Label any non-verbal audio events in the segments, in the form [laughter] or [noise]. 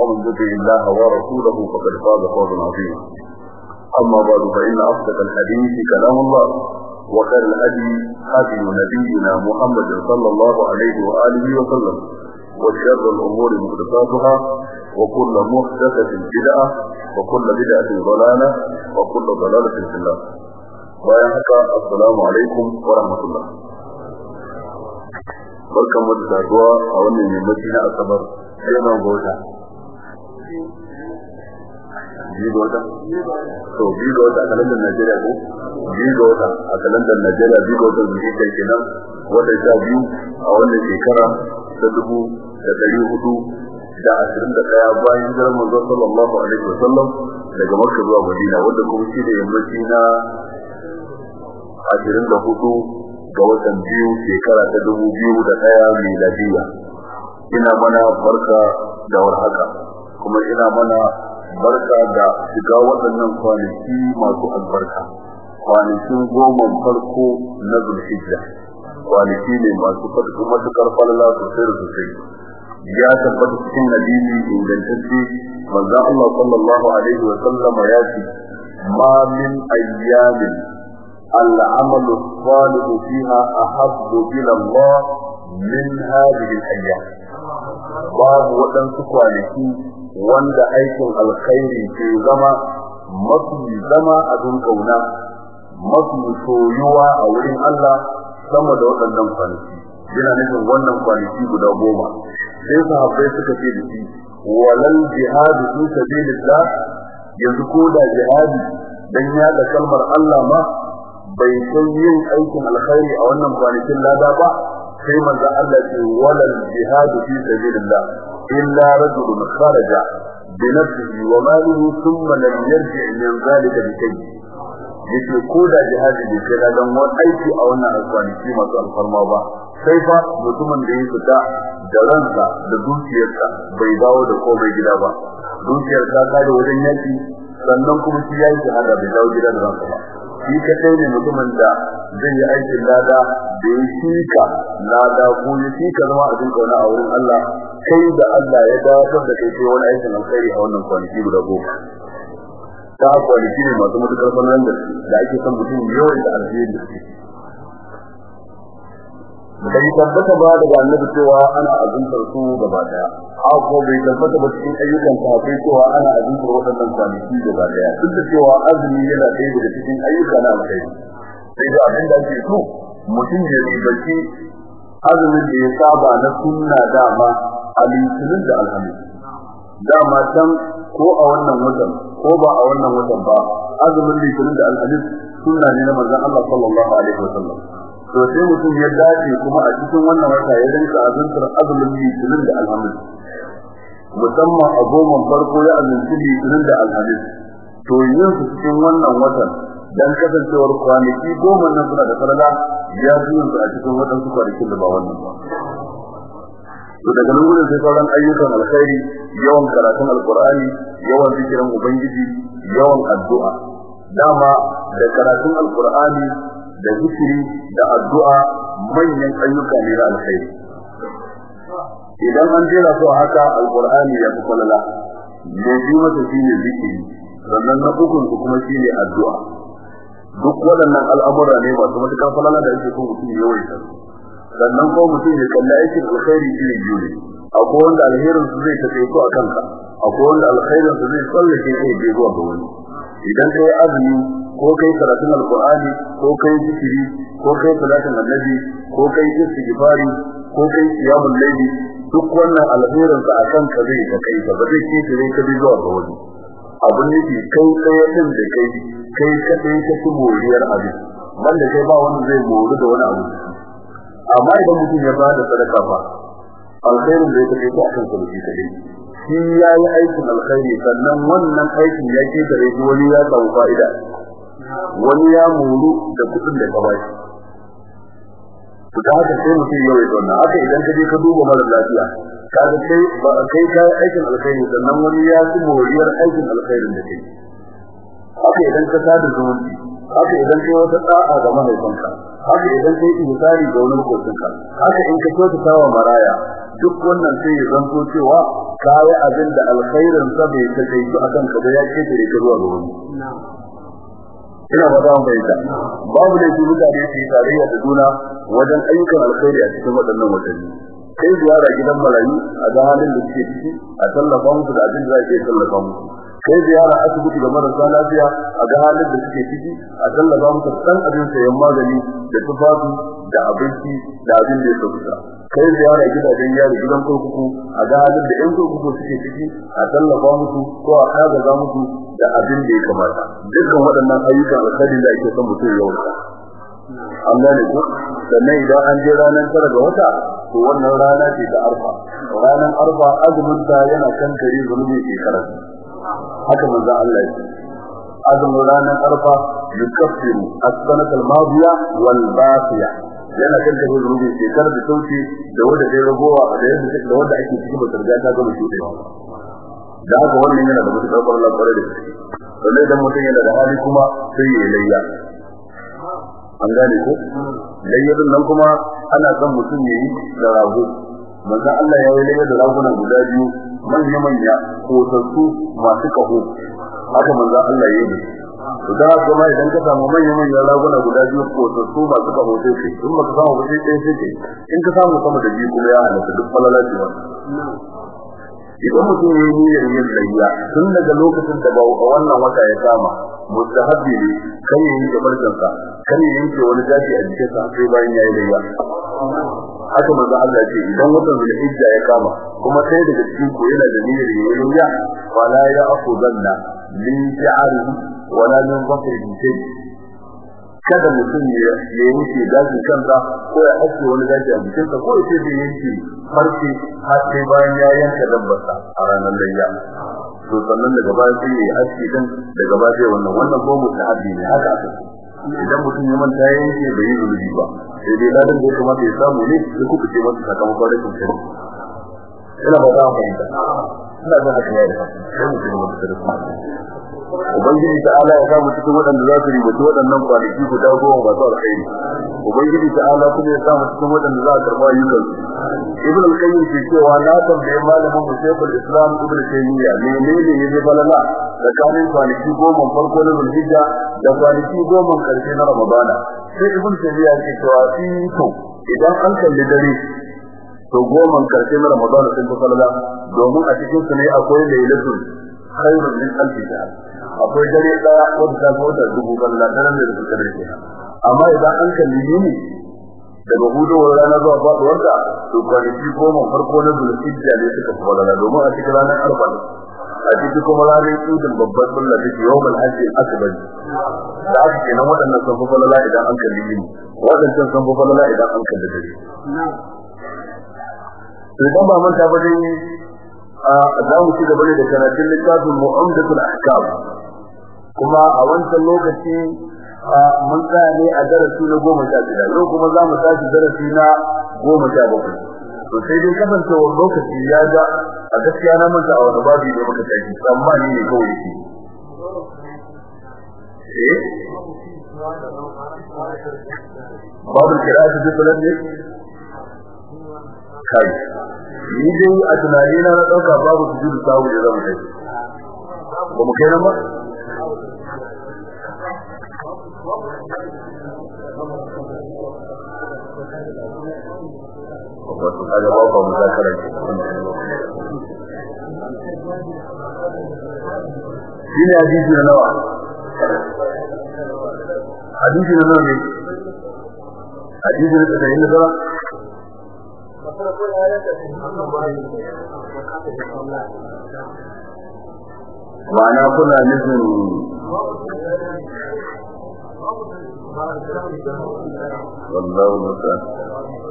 ومن يطع الله ورسوله فقد فاز فوزا عظيما. أما بعد فإن أصدق الحديث كلام الله وخير الهدي هدي نبينا محمد صلى الله عليه وآله وسلم وشر الأمور محدثاتها وكل محدثة بدعة وكل بدعة ضلالة وكل ضلالة في الله bayan haka assalamu alaikum wa rahmatullah barkan mu da saduwa a wannan yammaci asabar sai biyu ga wata? To biyu ga wata a kalandar najeriya ko? Biyu ga wata a kalandar najeriya biyu ga wata zuwa kai kenan wata sha biyu a wannan shekara ta dubu da ɗari huɗu da ashirin da ɗaya bayan hijirar manzo sallallahu alaihi wa sallam daga makka zuwa madina wanda kuma shi da yammaci na ashirin da huɗu ga watan biyu shekara ta dubu biyu da ɗaya miladiya. Ina mana barka da warhaka kuma ina mana barka da shiga waɗannan kwanaki masu albarka kwanakin goma farko na zulhijja kwanaki ne masu fadin matukar falala sosai da sosai ya tabbata cikin hadisi ingantacce manzo Allah sallallahu alaihi wa sallam ya ce ma min ayyamin العمل الصالح فيها أحب إلى الله من هذه الأيام باب ودن سكوانكي wanda aikin alkhairi ke zama mafi zama abin ƙauna mafi soyuwa a wurin Allah sama da waɗannan kwanaki. Yana nufin wannan kwanaki guda goma. Sai sahabbai suka ce da shi walal jihadu fi sabilillah. Yanzu ko da jihadi dan yada kalmar Allah ma bai san yin aikin alkhairi a wannan kwanakin lada ba sai manzo Allah ce walal jihadu fi sabilillah. Bi nafsihi wa malihi thumma lam yarji min zalika bi shay ya ce ko da jihadi bai kai ladan wani aiki a wannan kwanaki masu alfarma ba sai fa mutumin da ya fita da ransa da dukiyarsa bai dawo da komai gida ba dukiyar ta yaki sannan kuma shi yayi shahada bai dawo ne mutumin da zai yi aikin lada da ya shika lada ko ya shika zama a cikin ƙauna a wurin Allah kai da Allah ya dakatar da kai wani aikin alkhairi a wannan kwanaki guda goma. Ta kwanaki ne masu matuƙar fannin da da ake son mutum yawan da alheri. Bai tabbata ba daga annabi cewa ana azuntar su gaba ɗaya a ko bai tabbata ba cikin ayyukan sahabbai cewa ana azuntar waɗannan kwanaki gaba ɗaya duk da cewa azumi yana ɗaya daga cikin ayyuka na alkhairi. Sai da abin da ake so mutum ya ribaci azumin da ya saba na sunna dama a litinin da alhamis dama can ko a wannan watan ko ba a wannan watan ba azumin litinin da alhamis sunna ne na manzon Allah sallallahu alaihi wasallam. To sai mutum ya dace kuma a cikin wannan wata ya rinka azuntar azumin litinin da alhamis. Musamman a goma farko ya azunci litinin da alhamis. To yin su cikin wannan watan dan kasancewar kwanaki goma nan suna da falala ya fi a cikin waɗansu kwanakin da ba wannan ba. To daga nan gudun sai sauran ayyukan alkhairi yawan karatun alkur'ani yawan zikirin ubangiji yawan addu'a. Dama da karatun alkur'ani da zikiri da addu'a manyan ayyuka ne na alkhairi. Idan an jera su haka alqur'ani ya fi falala. Ne bi mata shine zikiri sannan na ukun su kuma shine addu'a. Duk waɗannan al'amura ne masu matuƙar falala da ake so mutum ya yawaita sannan ko mutum ya kalli aikin alkhairi iri biyu ne. Akwai wanda alherin su zai tafi ko a kanka. Akwai wanda alkhairin su zai tsallake kai je zuwa ga wani. Idan kai azumi ko kai karatun alqur'ani ko kai zikiri ko kai salatin annabi ko kai istighfari ko kai qiyamul layli duk wannan alherin sa akan ka zai ka kai ba zai ke tare ka bi zuwa ga wani. Abun nufi kai kai din da kai kai kadai ka ci moriyar abin. Banda kai ba wanda zai mori da wani abu. Amma idan mutum ya ba da sadaka fa alkhairin da yake kai akan shi kadai. Shi yayi aikin alkhairi sannan wannan aikin ya ke tare wani ya samu fa'ida wani ya muru da kuɗin da ka bashi to da haka sai mutum ya zauna haka idan ka je ka duba mara lafiya kaga kai ba kai ka aikin alkhairi sannan wani ya ci moriyar aikin alkhairin da kai haka idan ka sada zumunci haka idan kai wata da'a ga mahaifanka haka idan kai ihsani ga wani makocinka haka in ka kyautata wa maraya duk wannan sai ya zanto cewa kai abin da alkhairin sa bai kai akan ka da ya da zuwa ga wani ina ba za mu bayyana babu da su mutane su yi tarayya da juna wajen ayyukan alkhairi a cikin waɗannan watanni. Kai ziyara gidan marayu a ga halin da suke ciki a tallafa musu da abin da za a tallafa musu. Kai ziyara asibiti ga marasa lafiya a ga halin da suke ciki a tallafa musu dan abin sayan magani da tufafi da abinci da abin da ya sauka. Kai ziyara gidajen yari gidan kurkuku a ga halin da yan kurkuku suke ciki a tallafa musu ko a kagaza musu da abin da ya kamata. Dukkan waɗannan ayyukan alkhairi da ake son mutum ya wuce gane ku sannan idan an je ranar tara ga wata to wannan rana ce ta arfa. Ranar arfa azumin ta yana kan kare zunubi shekara. Haka manzo Allah ya azumin ranar arfa yukaffiru as-sanata al-madiya wal baqiya yana kan kare zunubi shekara da sauƙi da wanda dai ragowa da yadda da wanda ake cikin mutarga ta gama shudewa da haka wannan yana da mutukar Allah kware da shi sannan idan mutum yana da hali kuma sai ya layya. An gane ko? Layyadin nan kuma ana son mutum yayi da rago. Manzo Allah ya yi layyar da ragunan guda biyu manya manya ko tattu masu kaho. Haka manzo Allah ya yi. To da kuma idan ka samu manya manya raguna guda biyu ko tattu masu kaho sai kai. In baka samu ba sai sai kai. In ka samu sama da biyu kuma ya halatta duk falalaci wannan. Idan mutum ya yi niyyar yin layya tun daga lokacin da ba wannan wata ya kama mustahabbi ne kan yi da barkansa kan yi yanke wani gashi a jikin sa sai bayan yayi layya. Haka manzo Allah ce idan watan zulhijja ya kama kuma sai daga cikin ku yana da niyyar yin layya wala ya aqudanna min shi'arihi wala min dhafrihi kada mutum ya yanke gashi kansa ko ya haske wani gashi a jikinsa ko ya ce zai yanke farce har sai bayan ya yanka dabbarsa a ranar layya. To sannan daga baya sai ya haske din daga baya sai wannan wannan ko mutahabbi ne haka aka idan mutum ya manta ya yanke bai yi zulubi ba. Sai dai ladan da ya kamata ya samu ne sai kuka ce masa sakamakon rashin sai ina ba za mu fahimta. Ina ba da kai da sai mutum ya manta ubangiji ta'ala ya samu cikin waɗanda za su rubuta waɗannan kwanaki guda goma masu alkhairi. Ubangiji ta'ala kuma ya samu cikin waɗanda za a karɓa ayyukan ibn al-qayyim ke cewa na tambaye malamin mu shaykhul islam ibn taymiya menene ne ne balala tsakanin kwanaki goma farko na zulhijja da kwanaki goma ƙarshe na ramadana? Sai ibn taymiya ke cewa in to idan an kalli dare to goma ƙarshe na ramadana sun fi falala. Domin a cikin su ne akwai lailatul khairun min alfi shahr akwai dare ɗaya wanda ta zo da dubu balla daren da suka dare amma idan an kalli ne daga hudowar rana zuwa faduwar da to kwanaki goma farko na zulhijja ne suka fi falala domin a cikin ranar arfa a cikin kuma ranar idin babbar sallah da ke yawon hajji akbar da aka kenan waɗannan sun fi falala idan an kalli ne. Waɗancan sun fi falala idan an kalli dare. Idan ba manta ba dai za mu ci gaba da karatun littafin mu'amdatul ahkam. Kuma a wancan lokaci mun tsaya ne a darasi na goma sha biyar yau kuma za mu tashi darasi na goma sha bakwai. To sai dai kasancewar lokaci ya ga a gaskiya na manta a wani babu da muka tashi tsammani ne kawai shi eh? Babu kira shi duk ne? Kai ni dai a tunani na na ɗauka babu su jiru sawu da zama kai ba mu kai nan ba? Wato kaga ba ba mu zakara shi ne? Hadisi na nawa? Hadisi na nan ne. Hadisi na tsayin da zara ma'ana kuna nufin wallahu musa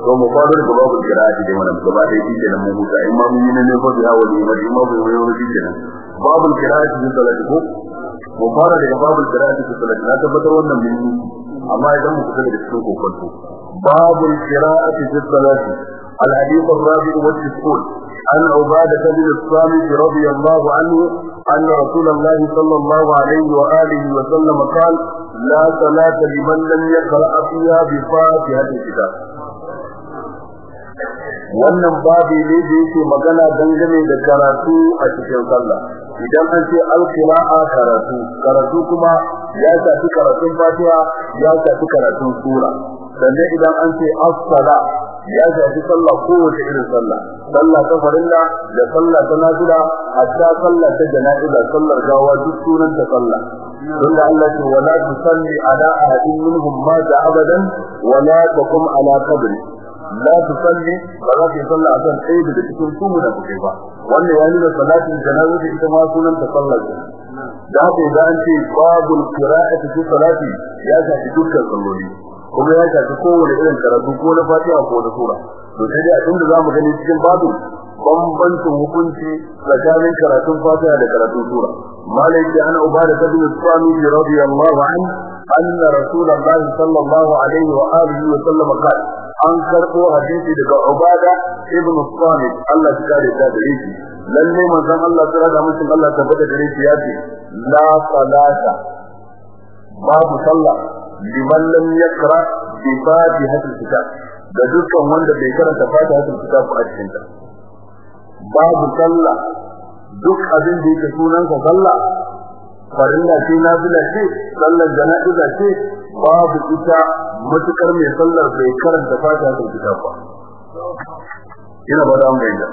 ko mu fara da babu qira'ati da wannan gaba da yake nan mu huta in ma mun yi ne fa biya wani ma in ma mun yi wani kenan babu qira'ati da salati ko mu fara da babu qira'ati da salati na tabbatar wannan mun yi amma idan mu fita daga cikin kokonto babu qira'ati da salati الحديث الرابع والتسعون عن عبادة بن الصامت رضي الله عنه أن رسول الله صلى الله عليه وآله وسلم قال لا صلاة لمن لم يقرأ فيها بفاتحة الكتاب wannan babi ne da yake magana dangane da karatu a cikin sallah idan an ce alqira'a karatu karatu kuma ya shafi karatun fatiha ya shafi karatun sura Sannan idan an ce as-sala ya shafi sallah kowace irin sallah. Sallah ta farilla da sallah ta nafila hatta sallah ta jana'iza sallar gawa duk sunan ta sallah. Tunda Allah ce wala tusalli ala ahadin minhum mata abadan wala taqum ala qabri. La tusalli ba za ka sallah akan ɗaya daga cikin su da kuke ba. Wannan ya nuna salatin jana'iza ita ma sunan ta sallah da haka idan an ce babul qira'ati fi salati ya shafi dukkan salloli. Kuma ya shafi kowane irin karatu ko na fatiha ko na sura. To sai dai abin da za mu gani cikin babu bambancin hukunci tsakanin karatun fatiha da karatun sura. Malai ce ana ubada ta bin sami radiyallahu an anna rasulullahi sallallahu alaihi wa alihi wa sallam qala an karbo hadisi daga ubada ibn sami Allah ya kare ta da shi. Lalle manzon Allah tsara da mutum Allah tabbata da shi ya ce la salata. Babu sallah. Liman lam yakra bi fatihatil kitab. Da dukkan wanda bai karanta fatihatil kitab a cikin ta babu sallah. Duk abin da yake sunan sa sallah farilla ce nafila ce sallar jana'iza ce babu ita matuƙar mai sallar bai karanta fatihatil kitab ba. Ina ba da mu da.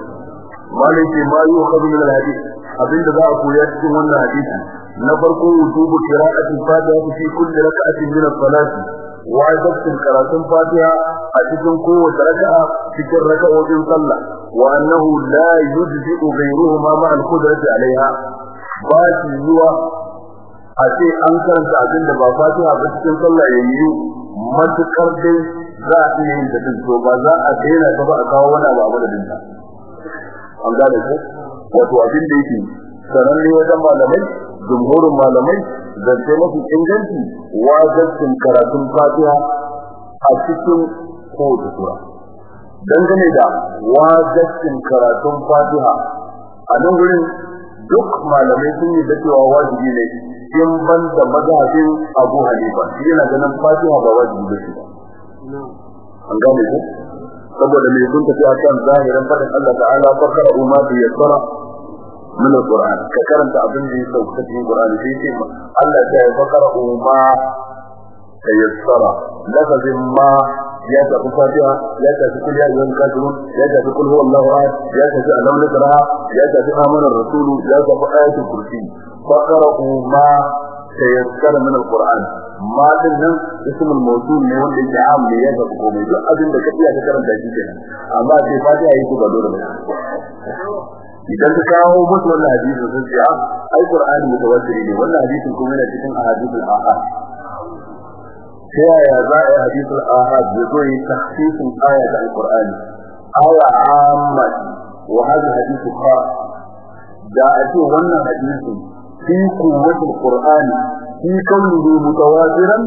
Malaki ma yu khadu min al-hadith. Abinda za a koya cikin wannan hadisi na farko wujubu qira'ati fatiha fi kulli rak'atin min as-salati. Wajibin karatun fatiha a cikin kowace raka'a cikin raka'o'in sallah. Wa annahu la yujzi'u ghayruhuma ma al-qudrati 'alayha. Ba shi zuwa a ce an karanta abin da ba fatiha ba cikin sallah ya yi matuƙar dai za a iya yin da to ba za a daina ta ba a kawo wani abu a madadin ta. An gane ko? Wato abin da yake sananne wajen malamai jumhurin malamai zance mafi inganci wajibcin karatun fatiha a cikin kowace sura. Dangane da wajibcin karatun fatiha a nan wurin duk malamai sun yi da cewa wajibi ne in ban da mazhabin abu hanifa. Shi yana ganin fatiha ba wajibi ba shi an gane ku? Saboda mai sun tafi akan zahirin faɗin Allah ta'ala fakara umma bi yasara. من القرآن ككرمت أبن دي سوكت في القرآن في سيما الله جاء فقر ما تيسر لفظ ما يأتى فاتحة يأتى في كل يوم الكافرون يأتى في كل هو الله أحد يأتى في ألم نقرأ يأتى في آمن الرسول يأتى في آية الكرسي فقر ما تيسر من القرآن ما دنن اسم الموصول ne wanda yake am ne ya tafi komai duk abin da kafiya ta karanta shi kenan amma sai fatiha yi ba dole ba idan ka kawo musu wannan hadisi sun ce ai qur'ani mutawatir ne wannan hadisin kuma yana cikin ahadithul ahad sai ya za a hadithul ahad ya zo yi tahsisin aya ta alqur'ani aya amma wa hadha hadithu khas da a ce wannan hadisi fi quwwatul qur'ani fi kulli mutawatiran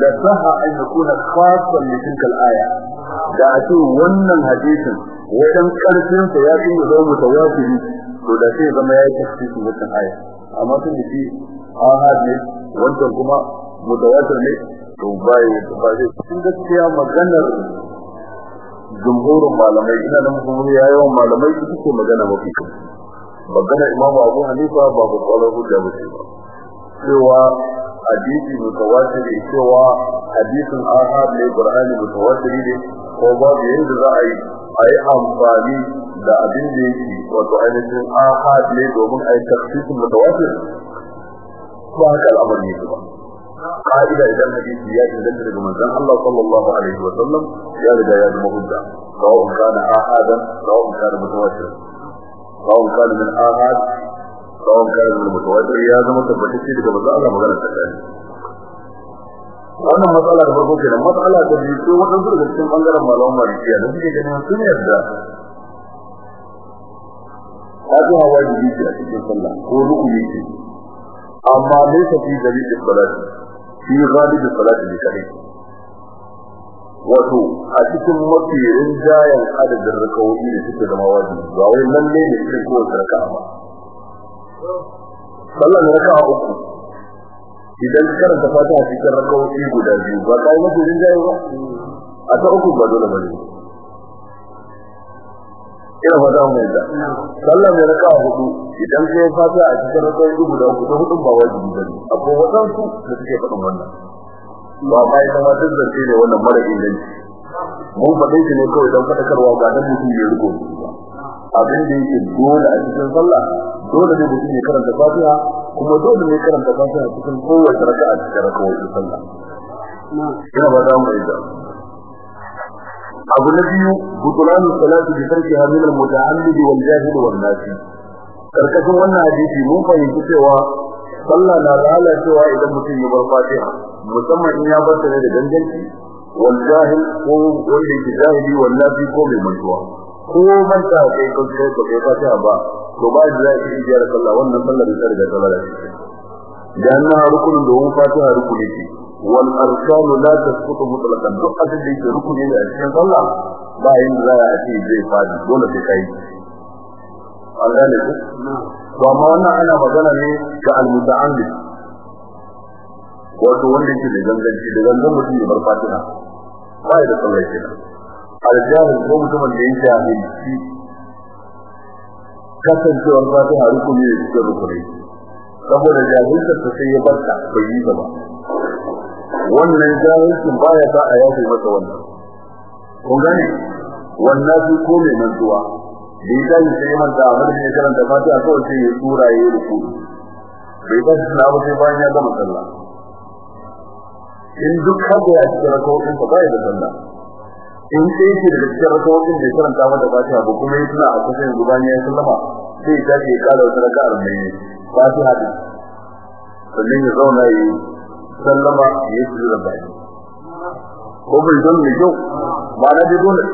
la saha an yakuna khassan li tilka al-aya da a ce wannan hadisin wajen ƙarfin sa ya fi zama mutawatiri to da sai zama ya yi tafsirin wannan aya. Amma da shi ahad ne wancan kuma mutawatir ne to bai ba zai. Cikin gaskiya maganar jumhurin malamai ina da mutum ya yawan malamai su suke magana mafi kai maganar imamu abu hanifa ba ku tsoron hujja ba ce ba. Cewa hadisi mutawatiri cewa hadisin ahad ne qur'ani mutawatiri ne ko babu yanda za a yi a yi amfani da abin da yake wato ainihin ahad ne domin a yi tafsirin mutawatir ba haka al'amari ne ba قائدة إذا الحديث يا إذا daga manzon Allah sallallahu alaihi wa sallam ya riga ya zama hujja سواء كان آحادا سواء كان متواترا سواء كان من آحاد سواء كان من متواتر ya zama tabbatacce daga manzon Allah magana ta kai wannan matsala da farko kenan. Matsala da biyu ko wadansu daga cikin ɓangaren malaman malikiya da suke ganin sun yarda. Haka hawa jibi ce a cikin sallah ko rukuni ce. Amma ne ta fi dari da salati fi gadi da salati ne kadai wato a cikin mafi rinjayen adadin rakawoyi da suke zama wajibi ba wai lalle ne irin kowace raka'a ba. Sallah raka'a uku. Idan karanta fatiha cikin rakawoyi guda biyu ba kai mafi rinjaye ba? A ta uku ba dole ba ne. Ina fata mu yadda sallah mai raka huɗu idan sai fata a cikin rakai guda uku ta hudun ba wajibi ba ne akwai wadansu da suke faɗin wannan. Ba ba ita ma duk zance ne wannan mara inganci. Mun faɗin shi ne kawai don faɗakarwa ba dan mutum ya riko abin da yake dole a cikin sallah dole ne mutum ya karanta fatiha kuma dole ne karanta fatiha cikin kowace raka'a cikin rakawoyin sallah. Ina ba za mu yadda abu na biyu butulan salati bi tarkiha min al-muta'ammid wal jahil wal nasi. Karkashin wannan hadisi mun fahimci cewa sallah na lalacewa idan mutum ya bar fatiha musamman in ya bar ta da danganci wal jahil ko wanda yake jahili wal nasi ko mai mantuwa. Ko manta kai ko kai ko fatiha ba to ba da zai yi jiyar sallah wannan sallar ta riga ta lalace dan na rukunin da wani fatiha rukuni ce wal arkanu la tasqutu mutlaqan duk abin da yake rukuni ne a cikin sallah ba yin za a ce zai faɗi dole sai kai gane ku? To amma wannan ana magana ne ga al muta'ammid wato wanda yake da ganganci da mutum ya bar ba ya da sallah kenan al jahil ko mutumin da yake kasancewar fatiha rukuni ne cikin rukuni. Saboda jahilta sai ya barka bai yi ba. Wannan jahilcin baya sa a yafe masa wannan. Kun gane? Wannan su ko mai mantuwa. Da ya tashi sai manta a madadin ya karanta fatiha kawai sai ya tura ya yi ruku bai tashi suna abu sai bayan ya gama sallah. In duk haka ya cikin rakawokin sa baya da sallah. In sai yake daga cikin rakawokin da karanta mata fatiha ba kuma ya tuna a kusa yanzu bayan ya sallama sai tashi ya kara wata raka'ar mai fatiha din sannan ya zauna yi sallama ya yi da bai ko bai don mai kyau? Ba na dai dole.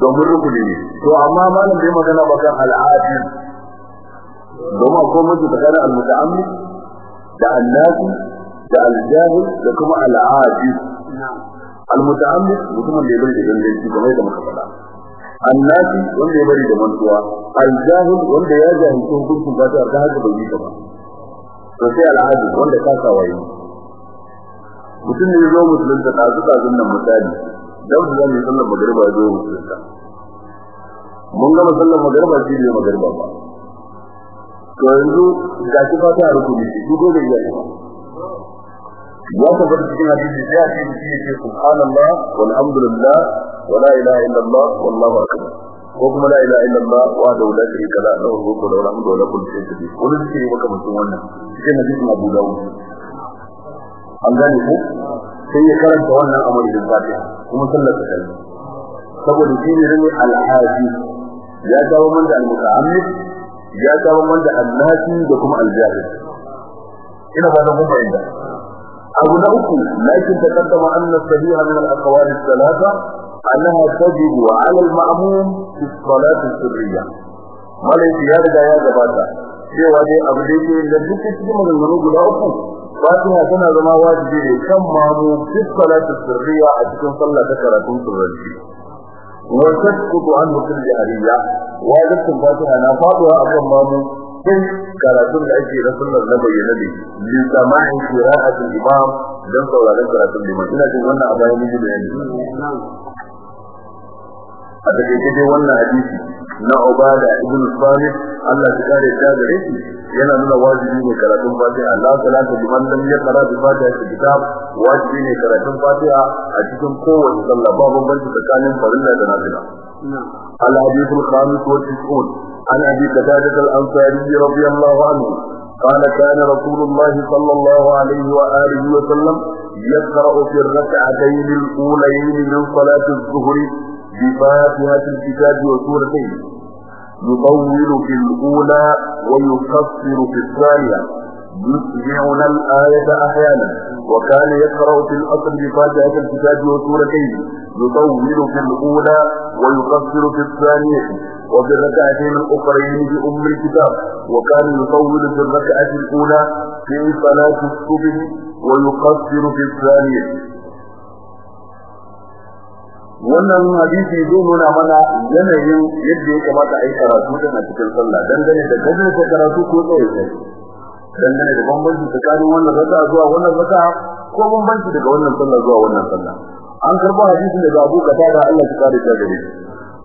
Domin rukuni ne. To amma malam bai magana ba kan al'adi domin akwai mutu tsakanin al-muta'ammid da annasi da al-jahil da kuma al'adi al-muta'ammid mutumin da ya bari da ganganci kamar da muka faɗa annasi wanda ya bari da mantuwa al-jahil wanda ya jahilci hukuncin ba ta haka bai yi ba to sai al'adu wanda ka sa waye mutum ne zo musulun da tazu tazun nan misali dan da zai sallar magriba da to yanzu ga shi fata rukuni shi duk da yake ya ta bar cikin hadisi sai a ce shi ne subhanallah walhamdulillah wala ilaha illallah wallahu akbar. Ko kuma la ilaha illallah wa da la sharika la lahu mulku wa lahu alhamdu wa lahu kullu shay'in qadir wani zikiri maka mutum wannan cikin hadisin Abu Dawud. An gane ko sai ya karanta wannan amali da fatiha kuma sallar ta saboda shi ne rin al-haji ya dawo man da al-muta'ammid ya dawo man da al-nasi da kuma al-jahil. Ina ba da kuma أبنوك لكن تقدم أن السبيعة من الأخوان الثلاثة أنها تجب على المعموم في الصلاة السرية. وليس يارد يا جباتا في وادي أبنوك لذلك تجد من المنوك لأبنوك فاتحة سنة لما واجبه كم معموم في الصلاة السرية أتكن صلى ذكر كنت الرجل وتسكت عنه كل جهرية وعدت الفاتحة نفاتها أبنوك sai karatun da ake da sallar na bayyana ne. Li sama'i qira'ati imam dan sauraron karatun liman. Ina jin wannan a bayan da yanzu a take dai wannan hadisi na Ubada ibn Salih Allah ya kare ta gare shi yana nuna wajibi ne karatun Fatiha. Allah salatu liman lam yaqra bi Fatiha kitab. Wajibi ne karatun Fatiha a cikin kowace sallah. Ba bambanci tsakanin farilla da nafila. Al hadith al khamis wa tis'un. An abi qatadah al ansari radiyallahu anhu قال كان رسول الله صلى الله عليه وآله وسلم يقرأ في الركعتين الأولين من صلاة الظهر بفاتحة الكتاب وسورتين يطول في الأولى ويقصر في الثانية يسمعنا الآية أحيانا. وكان يقرأ في الأصل بفاتحة الكتاب وسورتين يطول في الأولى ويقصر في الثانية وفي الركعتين الأخرين بأم الكتاب وكان يطول في الركعة الأولى في صلاة الصبح ويقصر في الثانية. wannan hadisi zai nuna mana yanayin yadda ya kamata a yi karatu da a cikin sallah dangane da gajin karatu ko tsaye dangane da bambanci tsakanin wannan raka zuwa wannan raka ko bambanci daga wannan sallah zuwa wannan sallah. An karbo hadisin daga Abu Qatada Allah ya kare ta gare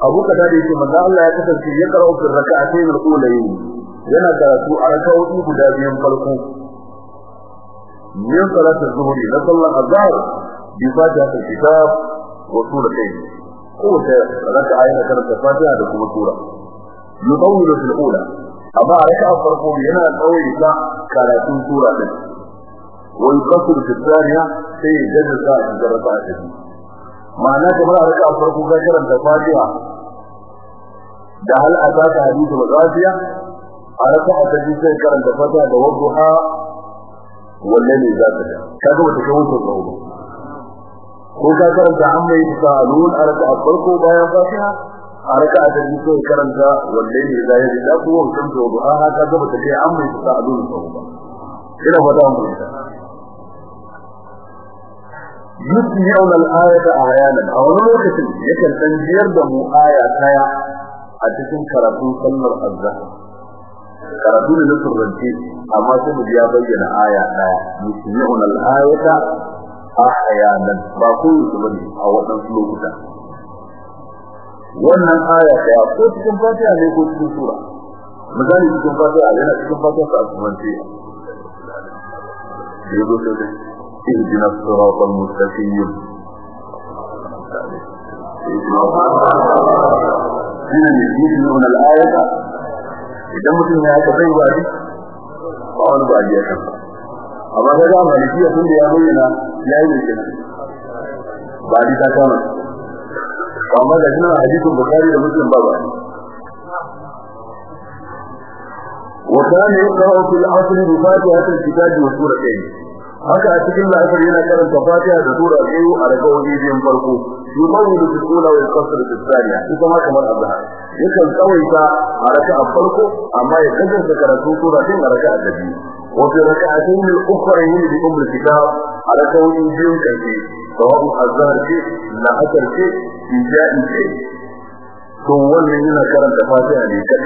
Abu Qatada yake manzo Allah ya kasance ya karau fi al-ulayn. Yana karatu a guda biyan farko. Min salatul sallar azhar bi kitab wa suratayn. Ko raka'a fatiha da kuma sura. Yutawwilu fil ula. Amma a raka'a farko yana tsawaita karatun sura din wa yuqassiru fi thaniya sai ya jaddada a cikin raka'a ta biyu ma'ana kamar a raka'a farko ga karanta fatiha da hal ataka hadithu magaziya a raka'a ta biyu sai karanta fatiha da wadduha wallahi za ka ta kaga wata kawo ta ko ka karanta amma yi sa'alun a raka'a farko bayan fatiha a raka'a ta biyu sai karanta wallahi za ya da ko wancan to duha haka ga bata kai amma yi sa'alun tsawo ba. Ina fata mu ita yusmi'un al-ayata ahyanan a wani lokacin yakan san jiyar da mu aya ɗaya a cikin karatun sallar azhar. Karatu ne na turance amma sai mu ya bayyana aya ɗaya yusmi'un al-ayata ahyanan ba ko ba ne a wannan lokuta. wannan aya ta ko cikin fatiha ne ko cikin sura? Misali cikin fatiha yana cikin fatiha ta asmanci yabo to da ihdina siratal mustaqim. Ina ne yin nuna al'ayata. Idan mutum ya ka bai wa ba amma ga tun da ya bayyana ba ta kama يمكن بعدي تاكامل فأما لكنا حديث البخاري ومسلم بابا وكان يقرأ في العصر بفاتحة الكتاب وسورتين haka a cikin la'asar yana karanta fatiha da sura biyu a rakawoyi biyan farko yumawu da sura wa kasar da tsariya ita ma kamar azhar yakan tsawaita a raka'a farko amma ya kaddasa karatu sura din a raka'a ta biyu wa fi raka'atayn al-ukhrayn bi umm al-kitab a rakawoyi biyun karshe صواب الزهر شيء العصر شيء إنجاء شيء. ثم منها هنا كانت فاتحة لكتب.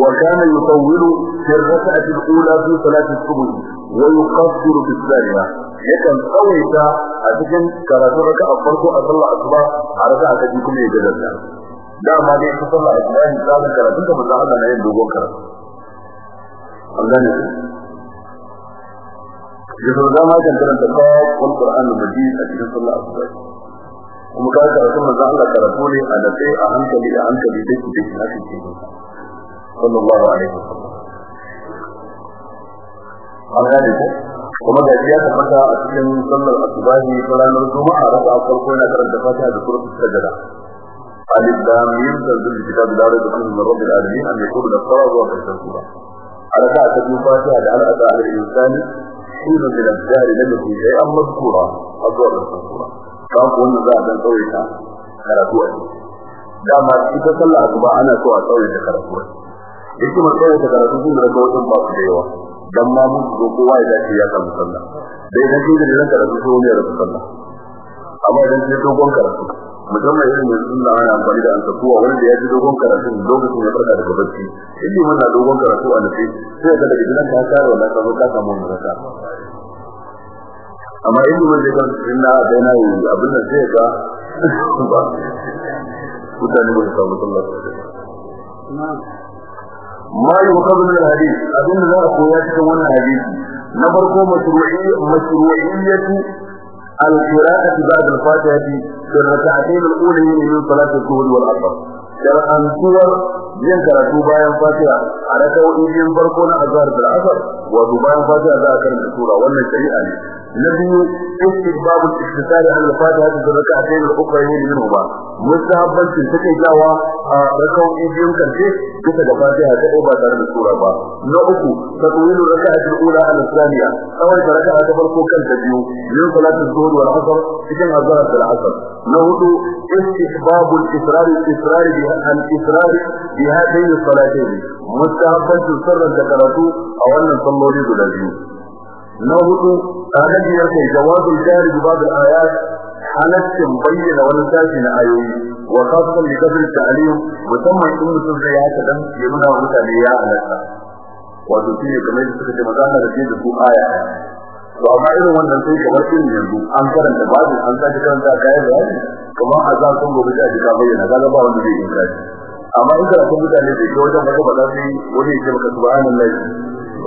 وكان يطول في الركعة الأولى في صلاة السبل ويقصر في الثانية. يكن قويتا أتكن كرات ركعة فرق أصلى أصبع على ركعة كل يجدد دعما دي تصلى أصبعين كانت كراتين كما زعلنا نعيد دوبون كرات. الله na yin dogon karatu Allah ne yanzu da ma kan karanta ka wal Qur'an majid a cikin sallah asuba. Kuma ka karatu manzo Allah karatu ne a da sai a hankali a hankali da shi haka ke sallallahu alaihi wasallam. Gane ko? Kuma da ya tabbata a cikin sallar asubahi ta ranar juma'a raka farko yana karanta fatiha da suratul sajda alif lam mim tanzil kitab la rayba fihi rabbil alamin an yakuna al-qur'an wa ƙarshen sura raka ta fatiha da al-ada al-insan حين من الدهر لم يكن شيئا مذكورا أدوار الصورة كان قلنا ذا أن توليتا كراتوة داما إذا صلى أصبع أنا سوى توليتا كراتوة yake mun tsaya da karatu sun da wajen ba su da yawa dan ma mun zo kowa ya dace ya samu sallah dai dan kin da musamman irin yanzu da ana amfani da antakuwa wanda ya ji dogon karatu lokacin ya farka daga bacci. Shi wannan dogon karatu a nufi sai ka daga gidan ka kare wannan ka ka samu wannan raka. Amma irin wanda kan sunna da yana yi abin da sai ka ba mutane ba samu sallah ma yi hukabu min hadis abin da za a koya cikin wannan hadisi na farko mashru'iyyatu القراءة بعد الفاتحة في الركعتين الأولين من صلاة الظهر والعصر شرعا صور yin karatu bayan fatiha a raka'o'i biyun farko na azhar da asar wato bayan fatiha za a karanta sura wannan shari'a ne na biyu istibab al-istisar ala al-fatiha da rak'atayn al-ukhra minhuma mustahabbatin take jawa a rak'an biyun ƙarshe duka da fatiha ta ba tare da sura ba na uku tadwilu rak'atul ula ala thaniya kawai da rak'a ta farko kan ta biyu yin salatu zuhur wal asr cikin azhar da asr na huɗu istihbab al-israr al-israr bi na huɗu tare da yake jawazul jari bi ba'd al-ayat halaccin bayyana wani sashi na ayoyi wa khasatan li qadri ta'lim musamman in mutum zai ya ta dan ya nuna wa mutane ya halatta. Wato shi ne kamar suka ce magana da da su aya to amma irin wannan sai kamar irin yanzu an karanta babu an sake karanta kayan bayani kamar a za sun gobe da ka bayyana kaga ba wanda zai yi kai amma in karatu mutane sai ga wajen maka ba za su yi wani ya ce maka subhanallahi.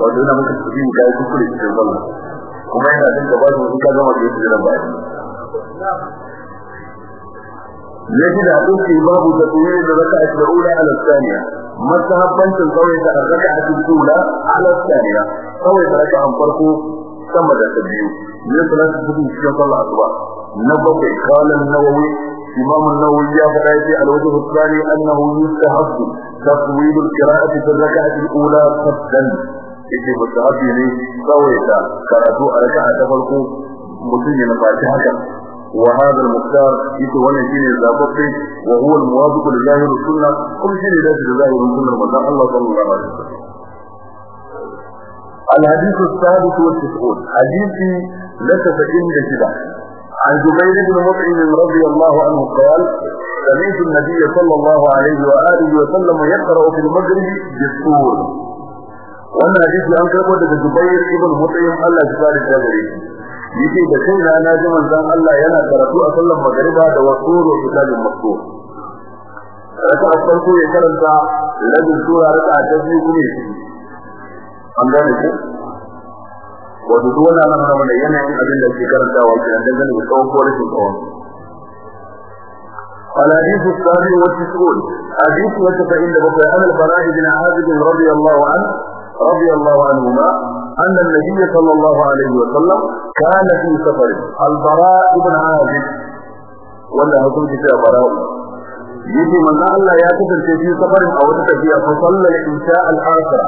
wanda yana maka tafi mu kai kuskure cikin sallah kuma yana jin gaba da in ka gama da yake nan ba shi yake da hukunci babu da tsoye da raka a shi'ula ala saniya masahabbancin kawai da raka a shi'ula ala saniya kawai da raka an farko sama da ta biyu ne salatu dubu cikin sallah asuba na bakwai kalan nawawi إمام النووي فقال على الوجه الثاني أنه يستحب تطويل القراءة في الركعة الأولى قصدا yake mustahabi ne tsawaita karatu a raka'a ta farko mutum ya nufaci haka وهذا المختار يكون وأنا شيني الزابطي وهو الموافق لظاهر السنة كل شيء لا تجزاه من سنة المزاق الله صلى الله عليه وسلم. الحديث السادس والتسعون. حديث لا تفكين لكذا عن جبير بن مطعم رضي الله عنه قال سمعت النبي صلى الله عليه وآله وسلم يقرأ في المغرب بالسور wannan hadisi an karbo daga Zubair ibn Mutayyib Allah ya kare da gare shi yace da kai na ji manzon Allah yana karatu a sallar magriba da wasuru kitabin maktur raka farko ya karanta rabin sura raka ta biyu kuma an gane ku wato duk wannan nan nan wannan yanayin abin da ke karantawa kenan dangane da tsawon ko rashin tsawon الحديث السابع والتسعون حديث وتفعيل بقى عن البراء بن عازب رضي الله عنه رضي الله عنهما أن النبي صلى الله عليه وسلم كان في سفر البراء بن عازب ولا هكذا في براء يجي من الله يا كفر في سفر أو تفيا فصلى الإنشاء الآخرة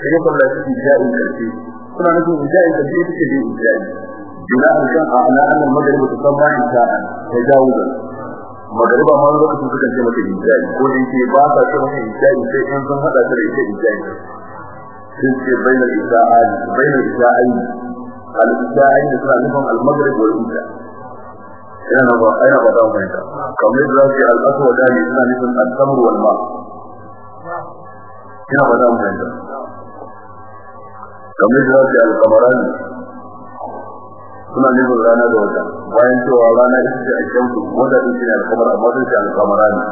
كيف صلى الإنشاء الكرسي كنا نقول إنشاء الكرسي تكفي إنشاء بناء على أن المغرب تسمى إنشاء تجاوزا magariba ma wani lokacin sukan ce mata injai ko da yake ba sa ce mata injai sai in sun hada ta da ita injai sun ce bainar isa'ai bainar isa'ai al-isa'ai da suna nufin al-maghrib wal isha ina na ba ina ba dan mai ta kamar yadda zai al-aswad da suna nufin al-tamr wal ma ina ba dan mai ta kamar yadda zai al-qamarani suna nufin rana da wata bayan cewa rana ita ce a shamsu wanda ita ce al-qamar amma sun ce al-qamarani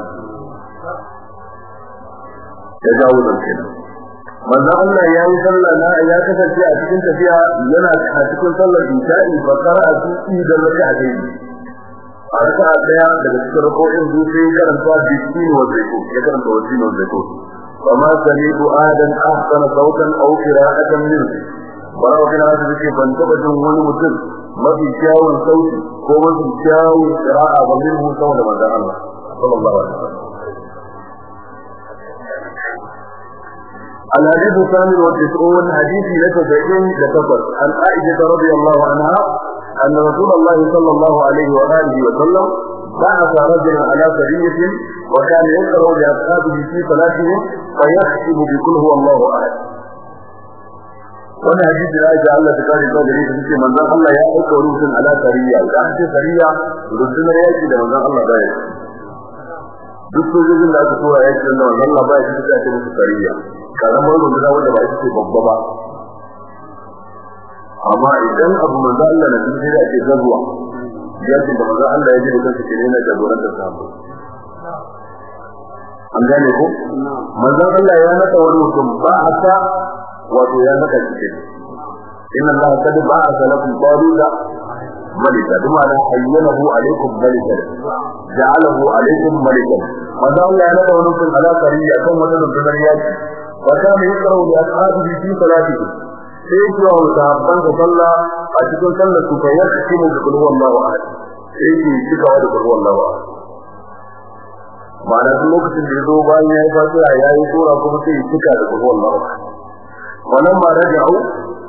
ya jawo zance manzon Allah ya yi sallah na ya kasance a cikin tafiya yana a cikin sallar isha'i fa qara'a fi da raka'a a raka'a daya daga cikin rako'in zu sai karanta bisin wa zaitu ya karanta wasin wa zaitu فما سمعت آدم أحسن صوتا أو قراءة منه براو كنا هذا ذكي فانتبه wani mutum mafi kyawun sauti ko mafi kyawun qira'a ba minhu saboda manzon Allah sallallahu alaihi wasallam الحديث الثامن والتسعون حديث لتسعين لتفر عن عائشة رضي الله عنها أن رسول الله صلى الله عليه وآله وسلم بعث رجلا على سرية وكان يقرأ لأصحابه في صلاتهم فيختم بكل هو الله أحد wannan hadisi da Aisha Allah ta kare ta gare ta ce manzon Allah ya aika rubutun ala sariya da an ce sariya rundunar yaki da manzon Allah baya duk sojojin da aka tura yaki da manzon Allah baya shi ta ce musu sariya karamar runduna wanda ba ita ce babba ba. Amma idan abu manzo Allah na cikin da ake gazuwa yaƙin da manzo Allah ya ji da kansa ke yana jagoran da sahabbai. An gane ko? Manzo Allah ya naka wani mutum ba aka wato ya naka shi inna Allah kad ba'atha lakum taluta malika duma da hayyanahu alaikum malika ja'alahu alaikum malika. Manzo Allah ya naka wani mutum ala kariya kan wannan rundunar yaki وكان يقرأ لأصحابه في صلاته sai ya ce wa sahabban da sallah a cikin sallar su kai ya cikin da kullu wallahu ahad sai ya cikawa da kullu wallahu ahad ma'ana duk lokacin da ya zo bayan ya yi fatiha ya yi sura kuma sai ya cika da kullu wallahu ahad wannan ma raja'u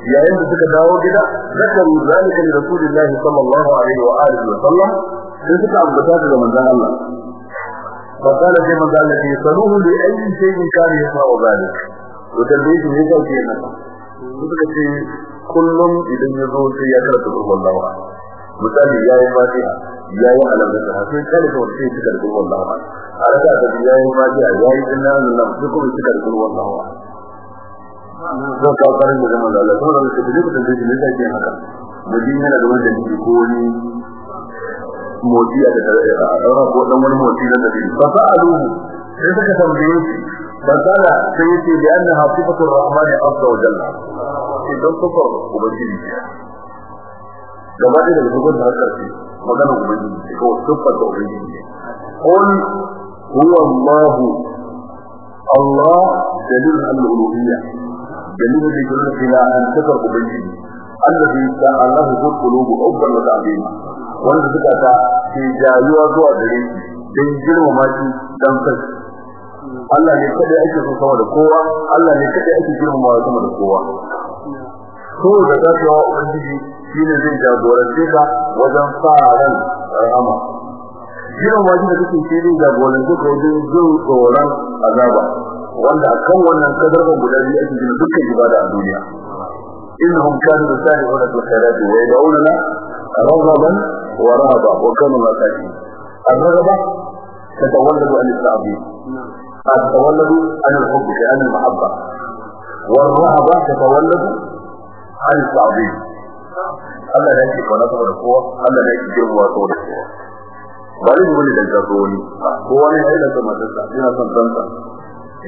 yayin da suka dawo gida zakaru zalika li rasulillahi sallallahu alaihi wa alihi wa sallam sai suka ambata da manzon Allah فقال كما قال لك يسألوه لأي شيء كان يسمع ذلك وتلبيه من يسأل فيه نفسه suka ce kullum idan ya zo sai ya karanta ruwan lawa misali ya yi fatiha ya yi alamun da sai kare ta wata cika da ruwan lawa a raka ta ya yi fatiha ya yi dinna nan sai kuma cika da ruwan lawa zan kawo karin da zaman Allah kuma da shi da da shi ne sai ke haka mutum yana da wanda ke ko wani motsi a da daura ko dan wani motsi da dake fa sa'aluhu sai suka tambaye shi fasala sai yace bi annaha sifatur rahman azza wa jalla idan kuka ubangiji gaba da gurin da ce magana ubangiji ko sifar da ubangiji qul huwa allah allah dalil al-uluhiyya dalil da yake ila an sifar ubangiji ta'alahu bil qulub ubban wa ta'zima wanda suka ta ke jayuwa zuwa gare shi dan girmama shi dan kai Allah ne kada ake so sama da kowa Allah ne kada ake girmama sama da kowa ko da ta cewa ubangiji shine zai jagorance ka wajen faran rahama girmama shi da kake shi zai jagorance ka wajen jin tsoron azaba wanda akan wannan kadarban guda biyu ake gina dukkan ibada a duniya إنهم كانوا يسارعون في الخيرات ويدعوننا رغبا ورهبا وكانوا لا تأتي الرغبة تتولد عن التعظيم تتولد عن الحب عن المحبة والرهبة تتولد عن التعظيم Allah ne yake kauna saboda kowa Allah ne yake girma saboda kowa bari mu ne da wani kowa ne yana son matarsa yana son ɗansa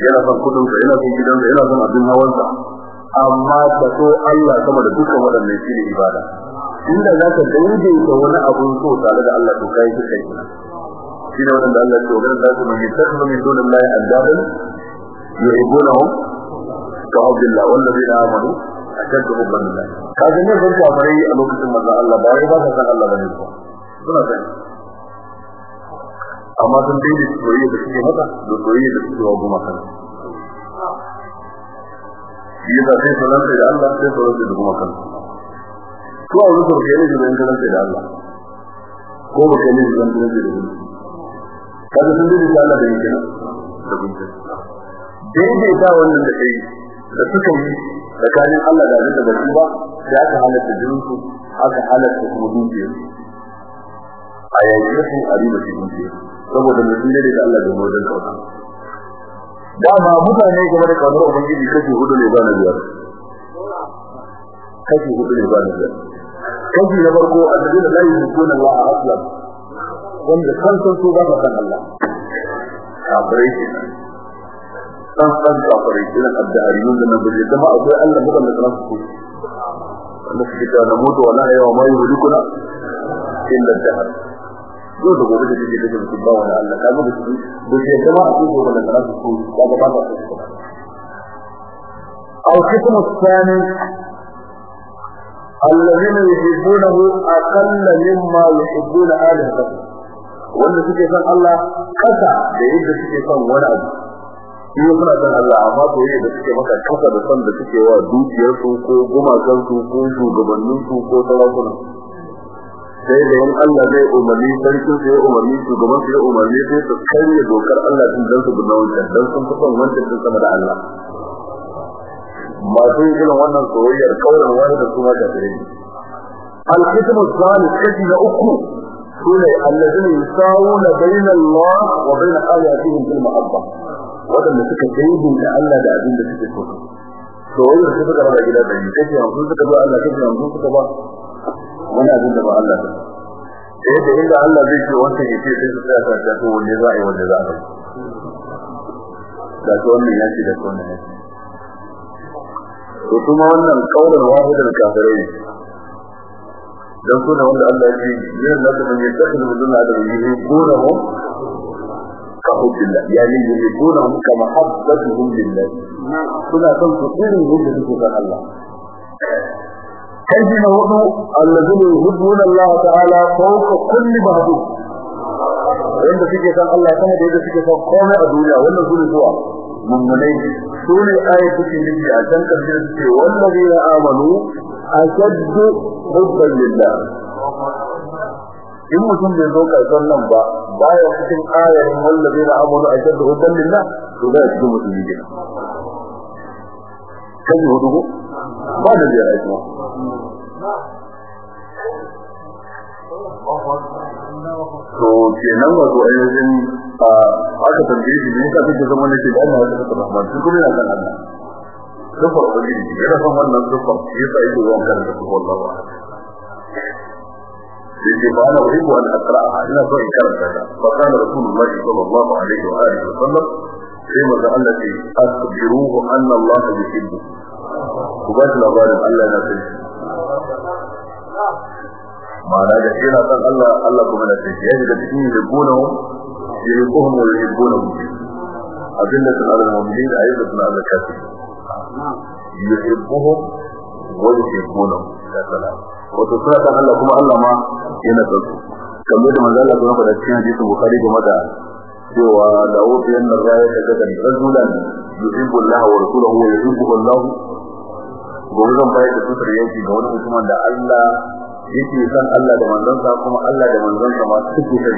yana son kudinsa yana son gidansa yana son abin hawansa amma ta so Allah sama da dukkan waɗannan shi ne ibada Inda za ka daidaita wani abun so tare da Allah to kai shi kai. Shi ne wanda Allah ya ce da su mai tabbata min dun Allah andaban yuhibbunahum ka hubbillah wallazina amanu ashaddu hubban lillah. Kaga ne ban kafirai a lokacin manzo Allah ba wai ba ka san Allah ba ne ko suna sani. Amma sun daidaita soyayya da suke mata da soyayya da suke wa gumakan shi yasa sai sauran da Allah sai sauran da kuma kan ko a rubuta da yake da kan da Allah. Ko ba kai ne da kan da Allah kaga sun da Allah da yake da gunta da wannan da kai da suka yi tsakanin Allah da da ba ba da aka halatta jinsu aka halatta kuma dukiyar. A yayin su a riba su dukiyar. Saboda mutum ne da Allah da wajen kauta. Dama mutane game da ƙaunar ubangiji kashi huɗu ne ba na biyar. Kashi huɗu ne ba na biyar. كذي نبركو الذين لا يهدون الله أصلا؟ هم لخنصنصوا بفقا الله. أبريتنا تنصنصوا أبريتنا الدهاريون لما بجدما أبريا ألا مدن لخنصكو نفسك تنموت ونهي وما يهدكنا إلا الدهار دوله قبضة جديدة جديدة وأنا ألا كابو بسكو بجدما أبريتنا ألا مدن لخنصكو وقبضة أو حكم الثاني الذين يحبونه أقل مما يحبون آلهتهم wanda suke son Allah kasa da yadda suke son wani abu shi suna son Allah amma to yadda suke maka kasa da son da suke wa dukiyarsu ko gumakansu ko shugabanninsu ko sarakunan sai da yin Allah zai umarni sarkin sai ya umarni shugaban sai ya umarni sai su karya dokar Allah din dan su bin wancan dan sun fi son wancan din sama da Allah masu irin wannan soyayyar kauran wani da su ma da tare al-qismu salih kashi na uku su ne allazina yusawuna bayna Allah wa bayna ayatihim fil mahabba. Wadanda suka daidai da Allah da abin da suke so. Soyayyar su suka raba gida da ni kashi yanzu suka ba Allah kashi yanzu suka ba wani abin da ba Allah ba. Sai da inda Allah zai ce wanda ya ce sai su tsaya ta to wanne za a yi wanne za a yi da to wannan ya ce da to wannan ya ce. To kuma wannan kaular wahidar kafirai dan suna wanda Allah ya ce yin da mun yi tsakin mudun da yi gona mu ka hubbillah yani yi gona mu kama habbatuhum lillah suna son su irin yadda suke san Allah. Na huɗu allazina yuhibbuna Allah ta'ala fawqa kulli mahdud wanda suke san Allah sama da yadda suke san komai a duniya wannan su ne zuwa mummunai su ne ayatu cikin a can ƙarshe suke wallazina amanu ashaddu hubban lillah. In mutum bai zo ƙarshen nan ba baya cikin ayar wallazina amanu ashaddu hubban lillah to da cikin musulmi ne. Kaji huɗu ko? Ba da biyar aiki to kenan wato ainihin a aka tambaye shi ne ka kike zama ne da Allah ya tsara rahman shi kuma yana kan Allah sufar ubangiji yana son wannan sufar yasa yake zuwa kan da wallahi wa yake ba na wuri wa al-aqra'a ina so in karanta ta. Fa kana rasulullahi sallallahu alaihi wa alihi wa sallam sai maza Allah ce asbiruhu anna Allah yuhibbu. Ku ba shi labarin Allah na shi. Ma'ana da shi na san Allah Allah kuma na san shi. Yaji da cikin yuhibbunahu yuhibbuhum sun ala kafir yuhibbuhum wa yuhibbunahu da salam wato suna san Allah kuma Allah ma yana san su kamar da manzo Allah kuma faɗa cikin hadisin Bukhari game da cewa da wuyan da raya ta daga rajulan yuhibbu Allah wa zan bayar da tutar yanki ga wani mutumin da Allah yake san Allah da manzansa kuma Allah da manzansa ma suke san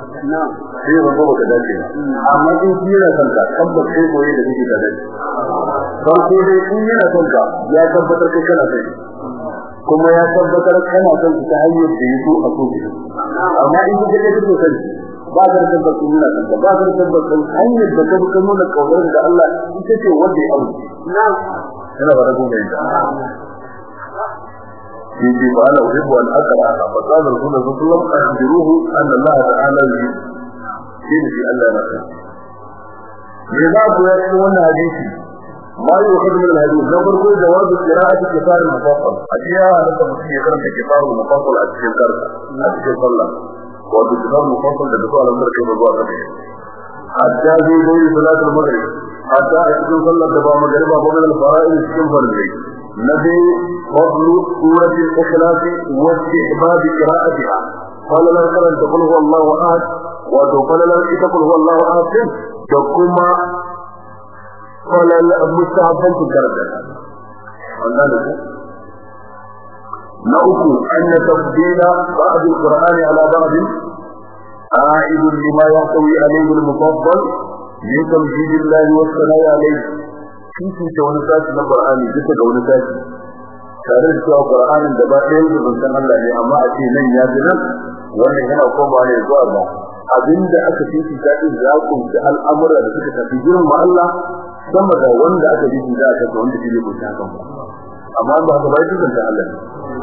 sai ba ba ka dace amma in shi yana son ka tabbata kai koyi da kike dace farko dai in yana son ka ya tabbatar kai kana son kuma ya tabbatar kana son ta hanyar da yake a so amma in kike da kike son ba da tabbata nuna kanka ba da tabbata hanyar da ka nuna ƙaunar da Allah ita ce wanda ya aure. Na ina ba da gobe يجي فأنا أحب أن أقرأ فقال رسول الله صلى الله عليه وسلم أخبروه أن الله تعالى يجيب كيف في أن لا نقرأ لذلك يقول وأنا حديثي ما يؤخذ من الحديث نقول كل جواز قراءة كفار المفصل أشياء أنت مسيح يقرأ كفار المفصل أشياء كرسة أشياء صلى وفي كفار المفصل لدفع على مركب الوضع حتى في غير صلاة المغرب. حتى يقول صلى الدفاع مغربة ومن الفرائض الشمفر البيت نبي فضل سورة الإخلاص واستحباب قراءتها. قال لن أن تقول هو الله أحد. وتقول أن تقول هو الله أحد. تقوم قال المستحب أن الدرجة نقول أن تبديل بعض القرآن على بعض عائد لما يحتوي عليه المفضل من تمجيد الله والسلام عليه. fifita wani sashi na Qur'ani duka ga wani sashi. Tare da cewa Qur'anin da ba ɗayan su ban san Allah ne amma a ce nan ya fi nan wannan yana koma ne zuwa ga abin da aka fifita din ya ƙunshi al'amura da suka tafi girma Allah sama da wanda aka fifita aka ga wanda ke ƙunshi hakan ba. Amma ba haka ba ya fifita Allah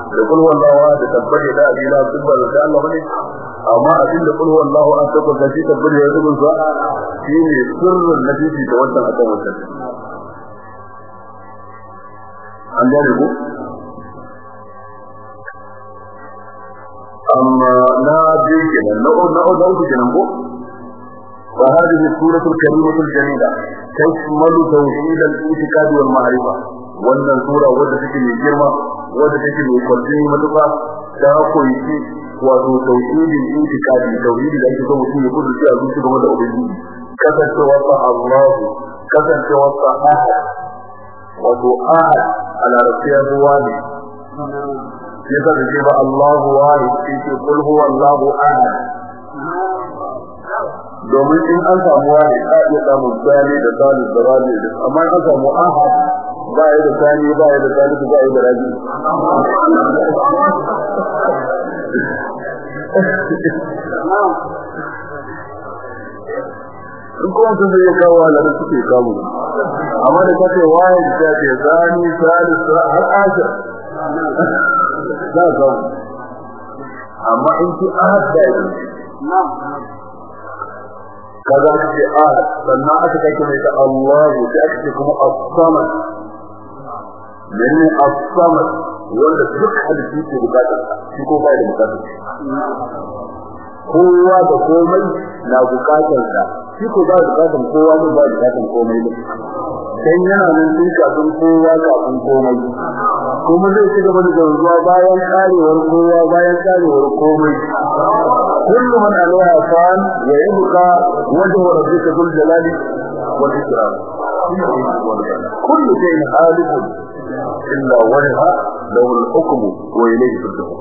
da kulwar lawa da tabbata da abila duk da Allah ba ne. Amma abin da kulhu wallahu an tabbata shi tabbata ya zubin sa shine sirrin nabi da wannan akan wannan an gane ku amma na biyu kenan na na na uku kenan ko وهذه السورة الكريمة الجميلة تشمل توحيد الاعتقاد والمعرفة wannan sura wadda take mai girma wadda take mai kwarjini matuƙa ta koyi wato tauhidin intikadi tauhidi da ake so mutum ya kudu a zuci game da ubangiji kasancewa sa Allah kasancewa sa ahad wato ahad a larabciya zuwa ne yasa da ce ba Allahu wahid sai ce kul huwa Allahu ahad. Domin in an samu wani a iya samun tsani da tsani da rabi. Amma in an samu ahad ba ya da tsani ba ya da tsani ba ya da rabi. [laughs] [laughs] in kuma sun zai kawo halarar suke kawo. Amma da kace waye da ke zani salis har ashir za ka amma in ki ahad da yi kaza ce ahad. Sannan aka kai mai ta Allah sai aka kuma as-samad. As-samad? Wanda duk hadisi ke buƙatar shi ko bai da buƙatar kowa da komai na buƙatar sa. Shi ko ba buƙatar kowa ne ba buƙatar komai ne. Dan yana nan tun kafin kowa kafin komai. Kuma zai gaba da zuwa bayan karewar kowa bayan karewar komai. Kullu man alaiha fan wa yabqa wajhu rabbika dhul jalali wal ikram. Kullu shay'in halik illa wajha lahu al-hukm wa ilayhi turja'un.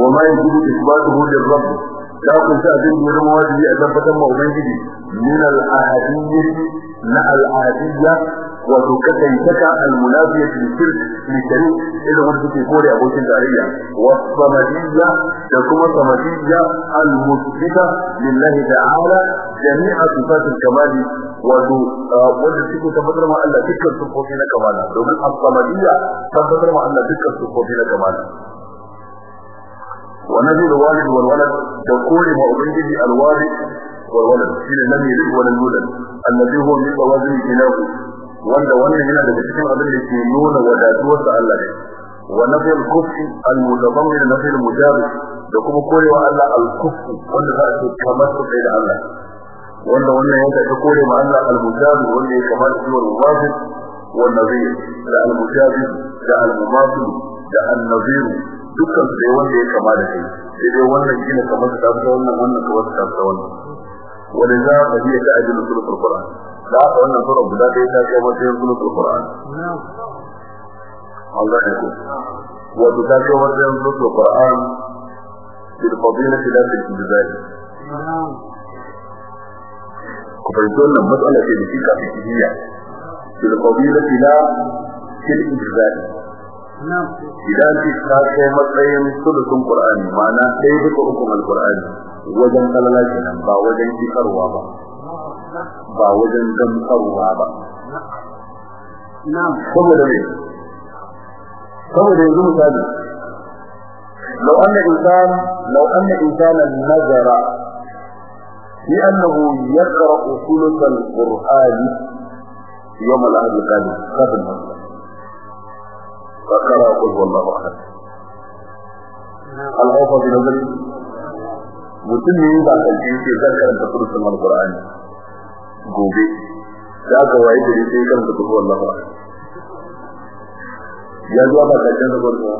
وما يجب إثباته للرب. لكن تأذن من واجب أثبت ما من الأهدية مع الأهدية وتكتيتك المنافية في للشريك إلى ورد في قول أبو الجارية والصمدية تكون صمدية المثبتة لله تعالى جميع صفات الكمال. وتقول آه، تفضل مع الله تلك الصفوفين كمالا ومن الصمدية تفضل مع الله تلك الصفوفين كمالا ونزل الوالد والولد تقول ما أبنجي الوالد والولد إلى لم يرد ولن يولد. الذي هو من وزن إله. وانت وانت هنا لتسكن أبن لتنون وداتوة الله. ونفي الكفء المتضمن لنفي المجابس تقول كل وعلا الكفء وانت فأتكمسك إلى الله. وانت وانت وانت تقول ما أنه المجابس وانت كمان سوى المباسد والنظير لأ المجابس لأ المباسد لأ النظير dukkan sai wanda ya kama da kai sai dai wannan shine kamar ta fita wannan wannan kamar ta fita wannan. Wanda za ka iya ta ajin suratul qur'an. Da haka wannan sura guda ɗaya ta kai wata suratul qur'an. Allah ya ku? Wato ta kai wata suratul qur'an bil fadilati la bil ibtidai ku fahimci wannan matsala ce da shi kafin kiyya bil fadilati la bil ibtidai idan ki ta kai matsayin sulusun Qur'ani ma'ana ɗaya duka ukun Al-Qur'ani wajen kalala kenan ba wajen kikarwa ba ba wajen gamsarwa ba saboda ne saboda yanzu misali لو أن إنسان لو أن إنسانا نظر لأنه يقرأ ثلث القرآن يوم الأحد القادم قبل مثلا فقرأ قل هو الله أحد الخوف بنظري mutum ne ba kalbi yake zan karanta surutan alqur'ani gobe da ga waye da yake karanta qul huwallahu ahad ya zuwa ba kalbin da gurbo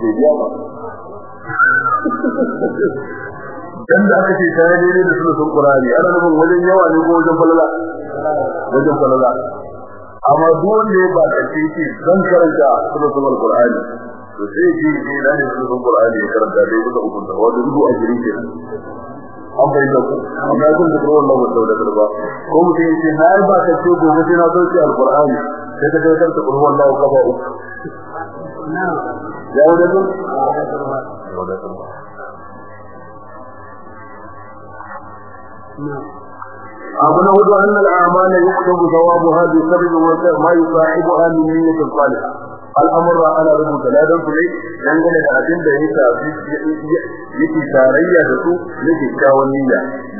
bai biya ba dan da aka ce ta yi da surutan qur'ani ana nufin wajen yawa ne ko wajen falala wajen falala amma duk wanda ya ba kace shi zan karanta suratul alqur'ani to sai ji ji da ne suratul alqur'ani ya karanta dai duka uku da wanda dubu ajiri ke an bai da ku? Amma kun da ruwan Allah da da ba ko mutum ya ce har ba ka ce gobe sai na sauke alqur'ani. Sai ka kai karanta ruwan Allah kafa uku. Ya wada ku ya wada ku na. أظن أن الأعمال يكتب ثوابها بسبب وثير ما يصاحبها من نية صالحة. الأمر أنا ربك لا تنفلي لنقل الأدن بهيسا يكي سارية ذكو يكي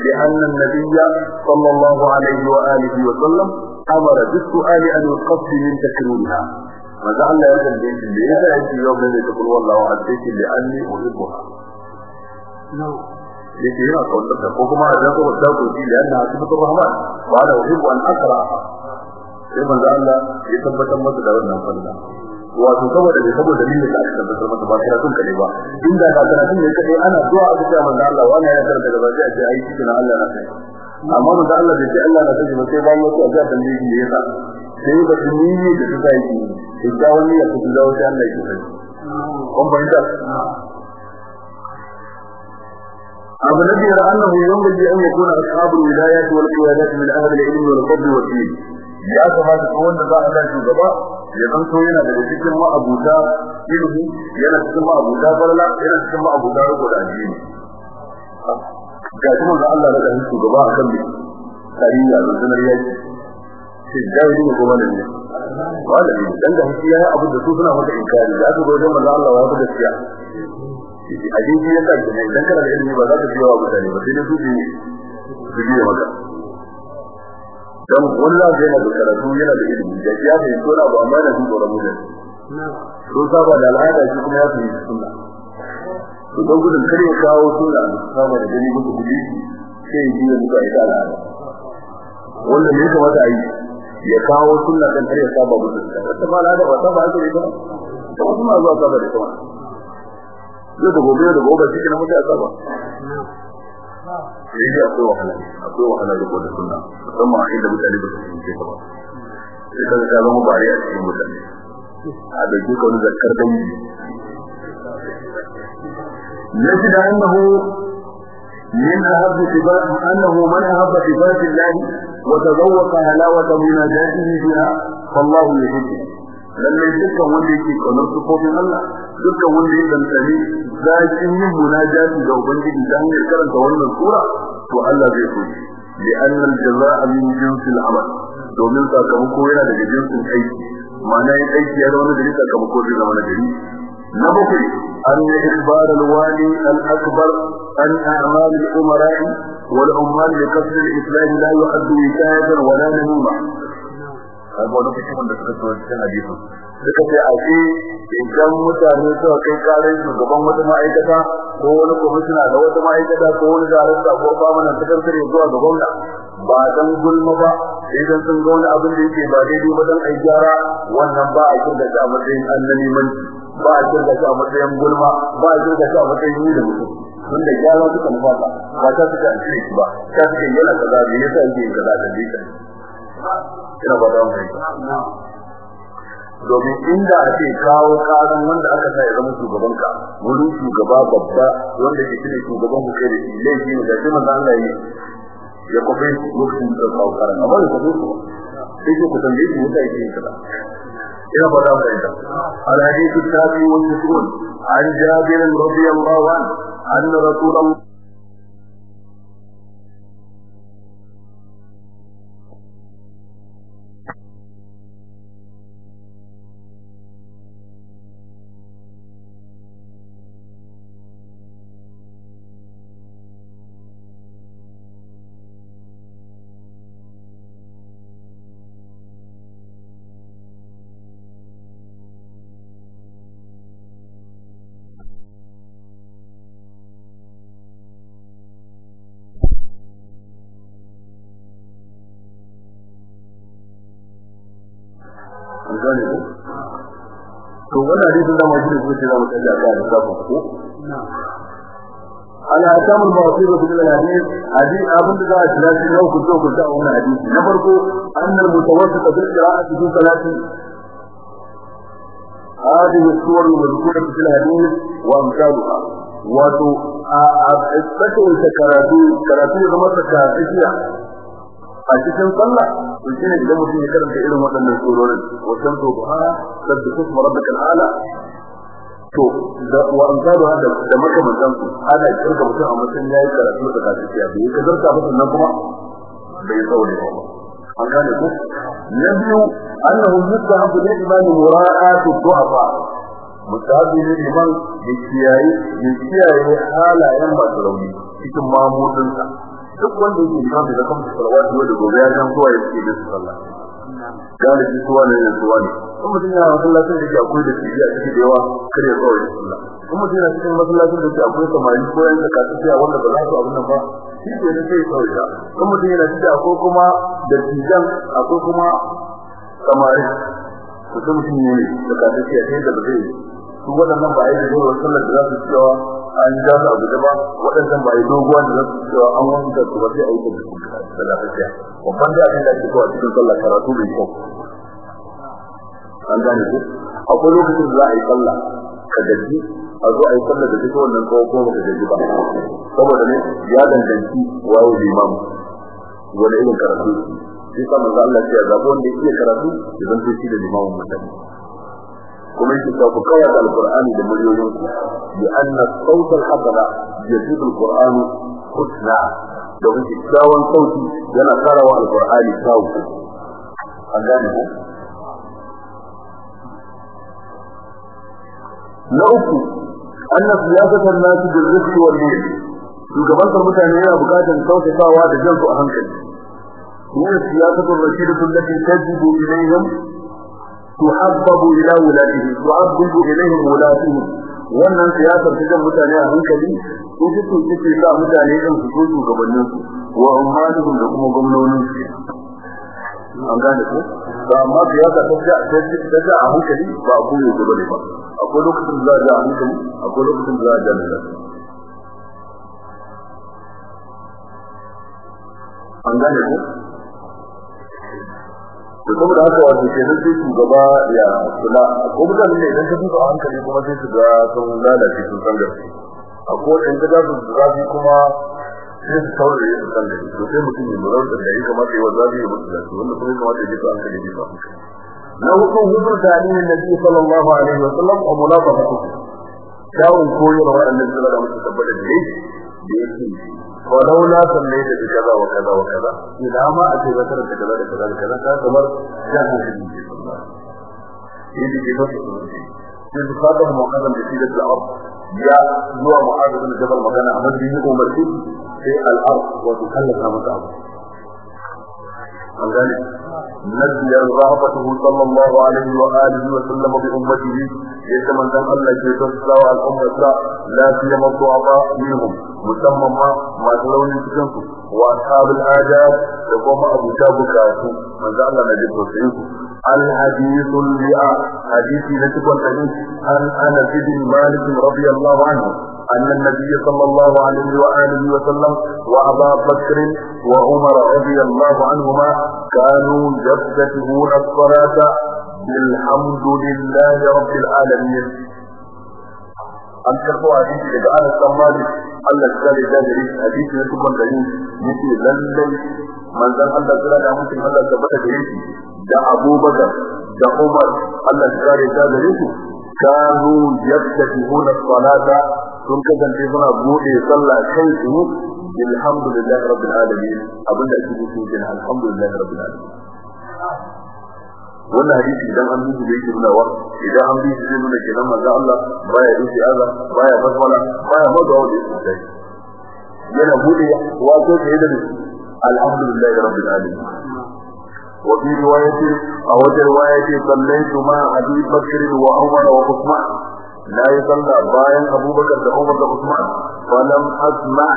لأن النبي صلى الله عليه وآله وسلم أمر بالسؤال أن يتقص من تكرونها وجعل هذا البيت بإذا أنت يوم الذي تقول والله أعزيك لأني أحبها. نعم. Yake yana kautar da ko kuma da ko da ko shi da subhanahu wa ta'ala wa ana uhibbu an aqra sai manzo Allah ya tabbatar masa da wannan falla wato saboda ne saboda dalilin da aka tabbatar masa ba kira sun kale ba. Inda ga karatun ne kai ana zuwa a cikin manzo Allah wani ya karanta da baji a ce ai cikin Allah na sai amma manzo Allah bai ce Allah na sai ba sai bayan wasu a ga dalilin da yasa sai ba dinni da su sai ki idan wani ya fito da Allah ya sai. Kun fahimta? Abu yanbaghi an yakuna ashabul wilayat wal qiyadat min ahli al-ilm wal fadl wal din ya kamata ko wanda za a ga shugaba ya zanto yana da cikin ma'abuta ilimi yana cikin ma'abuta barla yana cikin ma'abuta riko da addini ga kuma da Allah da shugaba a kan kariya da sunar yaki sai ga yi ne kuma ne malami dan da shi yayi abin da su da manzo ya a jinki ya sa kenan idan kana da ilimi ba za ka biya mutane ba sai dai su ji su biya maka. Dan wannan zai yana da karatu yana da ilimi da ya fahimci wani abu amma yana jin tsoron mutane. Sun saba da al'ada shi kuma ya fahimci sunna. To don gudun kar ya kawo sunna saba da gani musu kuɗi sai ya da muka ita al'ada. Wanda ne kamata a yi? Ya kawo sunna dan kar ya saba musu. Wata ma al'ada ba saba ake ba. Ta wasu ma zuwa saba da kuma yau da gobe da gobe shi ne mutum ya saba sai dai akwai wahala akwai wahala da kodin sunna musamman a inda mutane ba su fahimce ta ba sai kaga ta zama bari a cikin mutane a da duka wani zakar dangi نجد أنه من أهب صفات أنه من أهب صفات الله وتذوق حلاوة مناجاته بها فالله يحبه lallai dukkan wanda yake kaunar sufofin Allah dukkan wanda ya tantane zakin yin munajati ga ubangiji ta hanyar karanta wannan sura to Allah zai so shi anna al-jazaa'a min jinsi al-amal domin sakamako yana daga jinsin aiki ma'ana yin aiki ya zama da sakamako zai zama gari na bakwai an yi ikbar al-wali al-akbar an a'mal al-umara'i wal ummal li qasd al-islam la yu'addu wikayatan wa la namima kaga wani mutumin da suka tsoro cikin hadisin suka ce a idan mutane suka kai karin shugaban wata ma'aikata ko wani kwamishina da wata ma'aikata ko wani darakta ko kwamanan ta kankare zuwa ga gwamna ba dan gulma ba idan sun ga wani abin da yake ba daidai ba dan ai gyara wannan ba a ƙirga shi a matsayin annabi ba a ƙirga shi a matsayin gulma ba a ƙirga shi a matsayin yi da mutum. Tunda gyara suka nufata ba ta suka ba ta suka yana kaza me yasa yake kaza da dika ina ba da mai domin inda a ce kawo karan wanda aka sa ya zama shugaban ka wurin shugaba babba wanda ke shine shugaban ku kai da shi laifi ne da kuma Allah ya kofe lokacin da kawo karan amma da kofe ku sai ku tambaye shi wanda yake kaza. Ina ba da mai da al hadith tabi wa tusul an jabir radiyallahu anhu anna rasulullah to wannan hadisin da mashi ne ce za mu kaji a kan da ku ko ala akamul mawaqif fi al-hadith hadith abin da za a tsaya shi ku zo ku ta wannan hadisi na farko annal mutawassita bil qira'ati fi salati هذه الصور المذكورة في الحديث وأمثالها wato a tsakiyar karatu karatu da masa tafiya a cikin sallah ان اذا مو في كلام كده ما كان يقولون وسمته بها قد اسم ربك الاعلى تو وان قال هذا لما كان مكان هذا الشرك مكان مكان جاي كده في تكاتيك ابي كده كده ابو النقما بيقول له ان قال له يبدو انه مذهب الاجمال مراءات الضعفاء مذهب الاجمال بالسياي بالسياي حالا ينبع الرومي في تمام duk wanda yake liman da kan salawatu da gobe ya san kowa yake da sallah. Gane shi kowa ne kowa ne. Kuma mutum yana masallacin da akwai da shi a cikin yawa kare ya kawai sallah. Kuma mutum yana cikin masallacin da ke akwai samari ko yan zaka tafiya wanda ba za su abin nan ba shi ke da sai kawai da. Kuma mutum yana cikin akwai kuma da tijan akwai kuma samari. Mutum mutum ne da ka tafiya sai da ba su waɗannan ba yi da zuwa sallar da za su cewa an ja su abu ba waɗannan ba yi doguwa da za su cewa an wani da su ba sai a yi da lafiya babban da abin da ake kowa cikin sallah karatu mai kyau. An gane ku? Akwai lokacin da za a yi sallah ka gaji a zo a yi sallah da duk wannan kawo ko ka gaji ba. Saboda ne ya danganci wayo limam wani irin karatu. Shi sa manzo Allah ya zabo wanda yake karatu ya zanto shi da limamin mutane. ومن تشاف قوات القرآن بمليون لأن الصوت الحضر يجيب القرآن خسنا لو انت الصوت صوتي لنا قروا القرآن شاوك خلانه نعطي أن سياسة الناس بالرسل والمهن يجبان فالمتعنيين أبقاية صوت فاوات جلس أهم كذلك هو السياسة الرشيدة التي تجب إليهم تحبب إلى ولاته تحبب إليهم ولاته wannan siyasar ta jan mutane a hankali ko su suke sa mutane ɗin su so shugabannin su wa ummanuhum da kuma gwamnonin su an gane ko ba amma siyasa ta ja ta ja a hankali ba ku ne gaba ne ba akwai lokacin da za a ja a hankali akwai lokacin da za a ja da an gane ko To saboda haka wato ke nan sai shugaba ya kula. Ko mutane ne idan ka duba hankali kuma sai su ga sun lalace sun san gaske. Akwai in ka dace su zafi kuma sai su saurayi su san gaske. To sai mutum ya lura da ya kamata ya wazabi ya mutu zafi wanda kuma ya kamata ya hankali ne ba na huɗu da ne nabi sallallahu alaihi wa sallam wa mulaqabatu kyawun koyarwa annabi sallallahu alaihi wa sallam da yake ولولا سميت بكذا وكذا وكذا إذا ما أتي ذكر كذا كذا كذا كذا كمر جاهل النبي صلى الله عليه وسلم يجي بفتح إذ خاطب معاذ بسيدة الأرض جاء نوع معاذ بن جبل مكان أحمد به أمرتي في الأرض وتكلف متعب عن ذلك نزل رغبته صلى الله عليه وآله وسلم بأمته يتمنى أن الله يتصلى على الأمة لا سيما الضعفاء منهم musamman ma masu launin cikin su wa ashabul adab da kuma abu ta bukatu manzo Allah na jin tausayin su al hadithul li'a hadithi na cikin hadin an ana bin malik radiyallahu anhu أن النبي صلى الله عليه وآله وسلم وأبا بكر وعمر رضي الله عنهما كانوا يبتتهون الصلاة بالحمد لله رب العالمين. أن تقوى حديث إبعال السماد الله تعالى جاهلين حديث لكم الدين مثل لندن من ذن أن تقرأ يا مسلم هذا الثبت جاهلين دا أبو بكر. دا عمر. الله تعالى جاهلين كانوا يبتتهون الصلاة sun kasance suna buɗe sallah kai su alhamdulillahi rabbil alamin. Abinda ake nufi kenan alhamdulillahi rabbil alamin. Wannan hadisi idan an duba yake nuna wa idan an duba zai nuna kenan manzo Allah baya rufe aza baya basmala baya maza wa yake yana buɗe wato da yadda alhamdulillahi rabbil alamin. Wa fi riwayati aw riwayati sallaytu ma abi bakr wa لا يصلى باين أبو بكر وعمر وعثمان فلم أسمع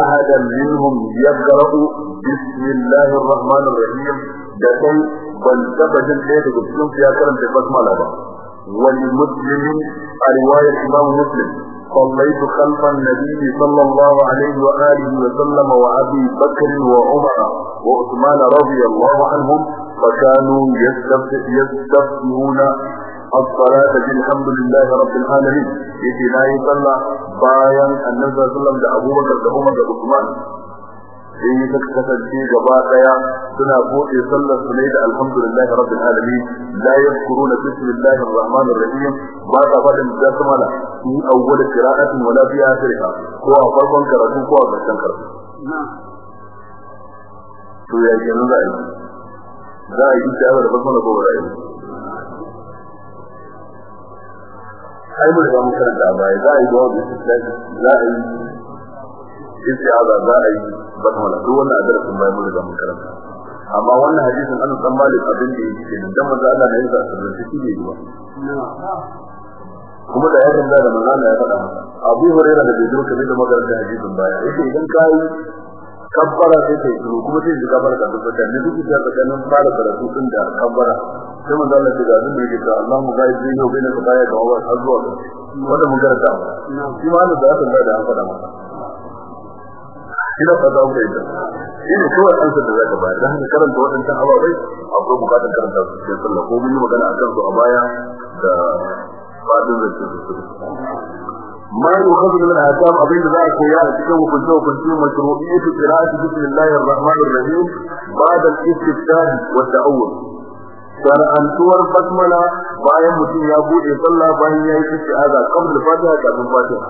أحدا منهم يقرأ بسم الله الرحمن الرحيم. لكن بل تبجل إيه تقول في أكرم تبسمل هذا ولمسلم رواية الإمام مسلم. صليت خلف النبي صلى الله عليه وآله وسلم وأبي بكر وعمر وعثمان رضي الله عنهم. فكانوا يستفتون الصلاة بالحمد لله رب العالمين يجي لا يصلى بايا النبي صلى الله عليه وسلم أبو بكر وعمر وعثمان sai ta kasance gaba daya suna bude sallar su ne da alhamdulillah rabbil alamin la yadhkuruna bismillahir rahmanir rahim ba ta fadin basmala fi awwal qira'atin wala fi akhiriha ko a farkon karatu ko a ƙarshen karatu to ya ke nan za a yi za a yi ta da basmala ko ba za a yi ai mun ga mun karanta baya. Za a yi da wani za a yi istiaza za a yi basmala duk wannan adresin bayan mun riga mun amma wannan hadisin an san malik abin da yake kenan. Dan manzo Allah ne ya sa shi ne ba kuma da yaƙin da manzo ya faɗa Abu Hurairah da bai zo kamar da magaranta hadisin baya. Yake idan kai kabbara sai kai shiru kuma sai ji kabbara ka tabbata ne duk da tsakanin fara karatu din da kabbara sai manzo Allah ya ga abin da yake cewa Allahu ghaib zai yau baina sabaya da wa har zuwa wanda mun karanta. Shi ma da zaka da an faɗa masa. Ina fata mu da ne kawai an da zaka bayar. Dan karanta wadannan ababai akwai buƙatar karanta su cikin sallah. Ko mun yi magana akan su a baya da faɗin da su. ما يؤخذ من الأحكام أبين ذلك يا أتكلم وكنت وكنت مشروعية قراءة بسم الله الرحمن الرحيم بعد الاستفتاح والتأول shar'antuwar basmala bayan mutum ya bude sallah bayan ya yi isti'aza qabla fatiha kafin fatiha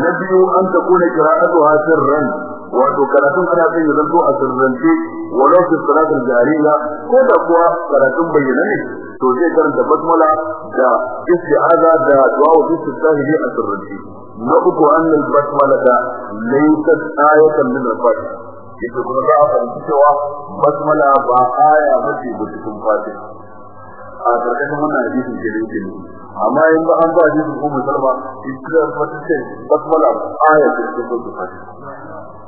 na biyu an ta kuna qira'atu sirran wato karatun ana son ya zanto a sirrance walau fi salatul jariya ko da kuwa karatun bayyana ne to zai karanta basmala da isti'aza da du'a wa istighfari a sirrance. Na uku annal basmala da laysat ayatan min al-fatiha. Ita kuma za a fahimci cewa basmala ba aya ba ce ba cikin fatiha. A ƙarƙashin wannan hadisin ke da yake amma in ba an ba hadisin ko musulma wata ce basmala aya ce cikin fatiha.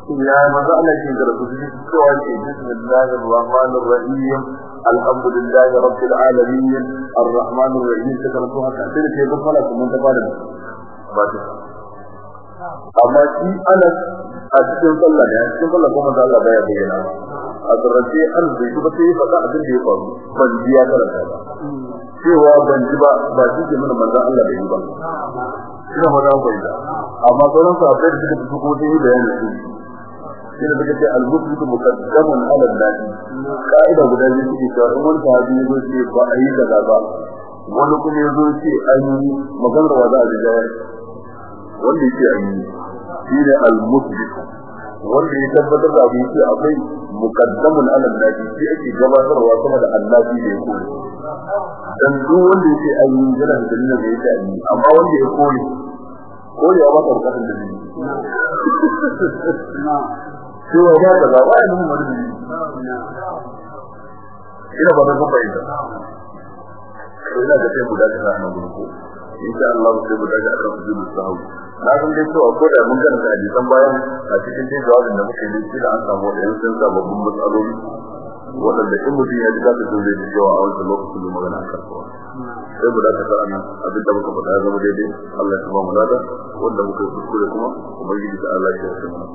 Ya maza Allah ke da rubutu cewa ce bismillahir rahmanir rahim alhamdulillahi rabbil alamin arrahmanir rahim ta karatu haka sai ke basmala kuma ta fara fatiha amma shi ana a cikin sallah ne cikin sallah kuma da Allah baya bayyana a an zai kuma sai faɗa abin da ya faru. Ban ji ya karanta ba. Cewa ban ji ba ba shi ke mana manzon Allah bai yi ba. Ina bai da amma sauran sa da suka fito ko sai bayani shi da suka ce al-muslimu muqaddamun ala al-nadi ka'ida guda biyu suke cewa in wani sahabi ya zo ce ba a yi kaza ba wani kuma ya zo ce an yi maganar wa za a ji wanda yake an yi shi ne al-musbit wanda ya tabbatar da abin shi akwai muqaddamun ala nabi shi ake gabatarwa sama da annabi da yake dan duk wanda yake an yi yana da dalilin da yake an yi amma wanda ya kore kore ya ba ka buƙatar shi wa ba da ba wai mun wani ina ba da kuma ita ina da sai guda ta nan gudu insha Allah sai mu daga akan sujudu sahwi na san dai cewa ko da mun karanta hadisan bayan a cikin dai jawabin da muke yi da an samu da yanzu sababbin matsaloli waɗanda in mutum ya ji zaka zai ji cewa a wancan lokacin da magana kan kowa. Sai mu daga sa'a nan abin da muka faɗa ya zama daidai Allah ya ba mu lada wanda muka yi kuskure kuma ubangiji ta Allah ya yarda mana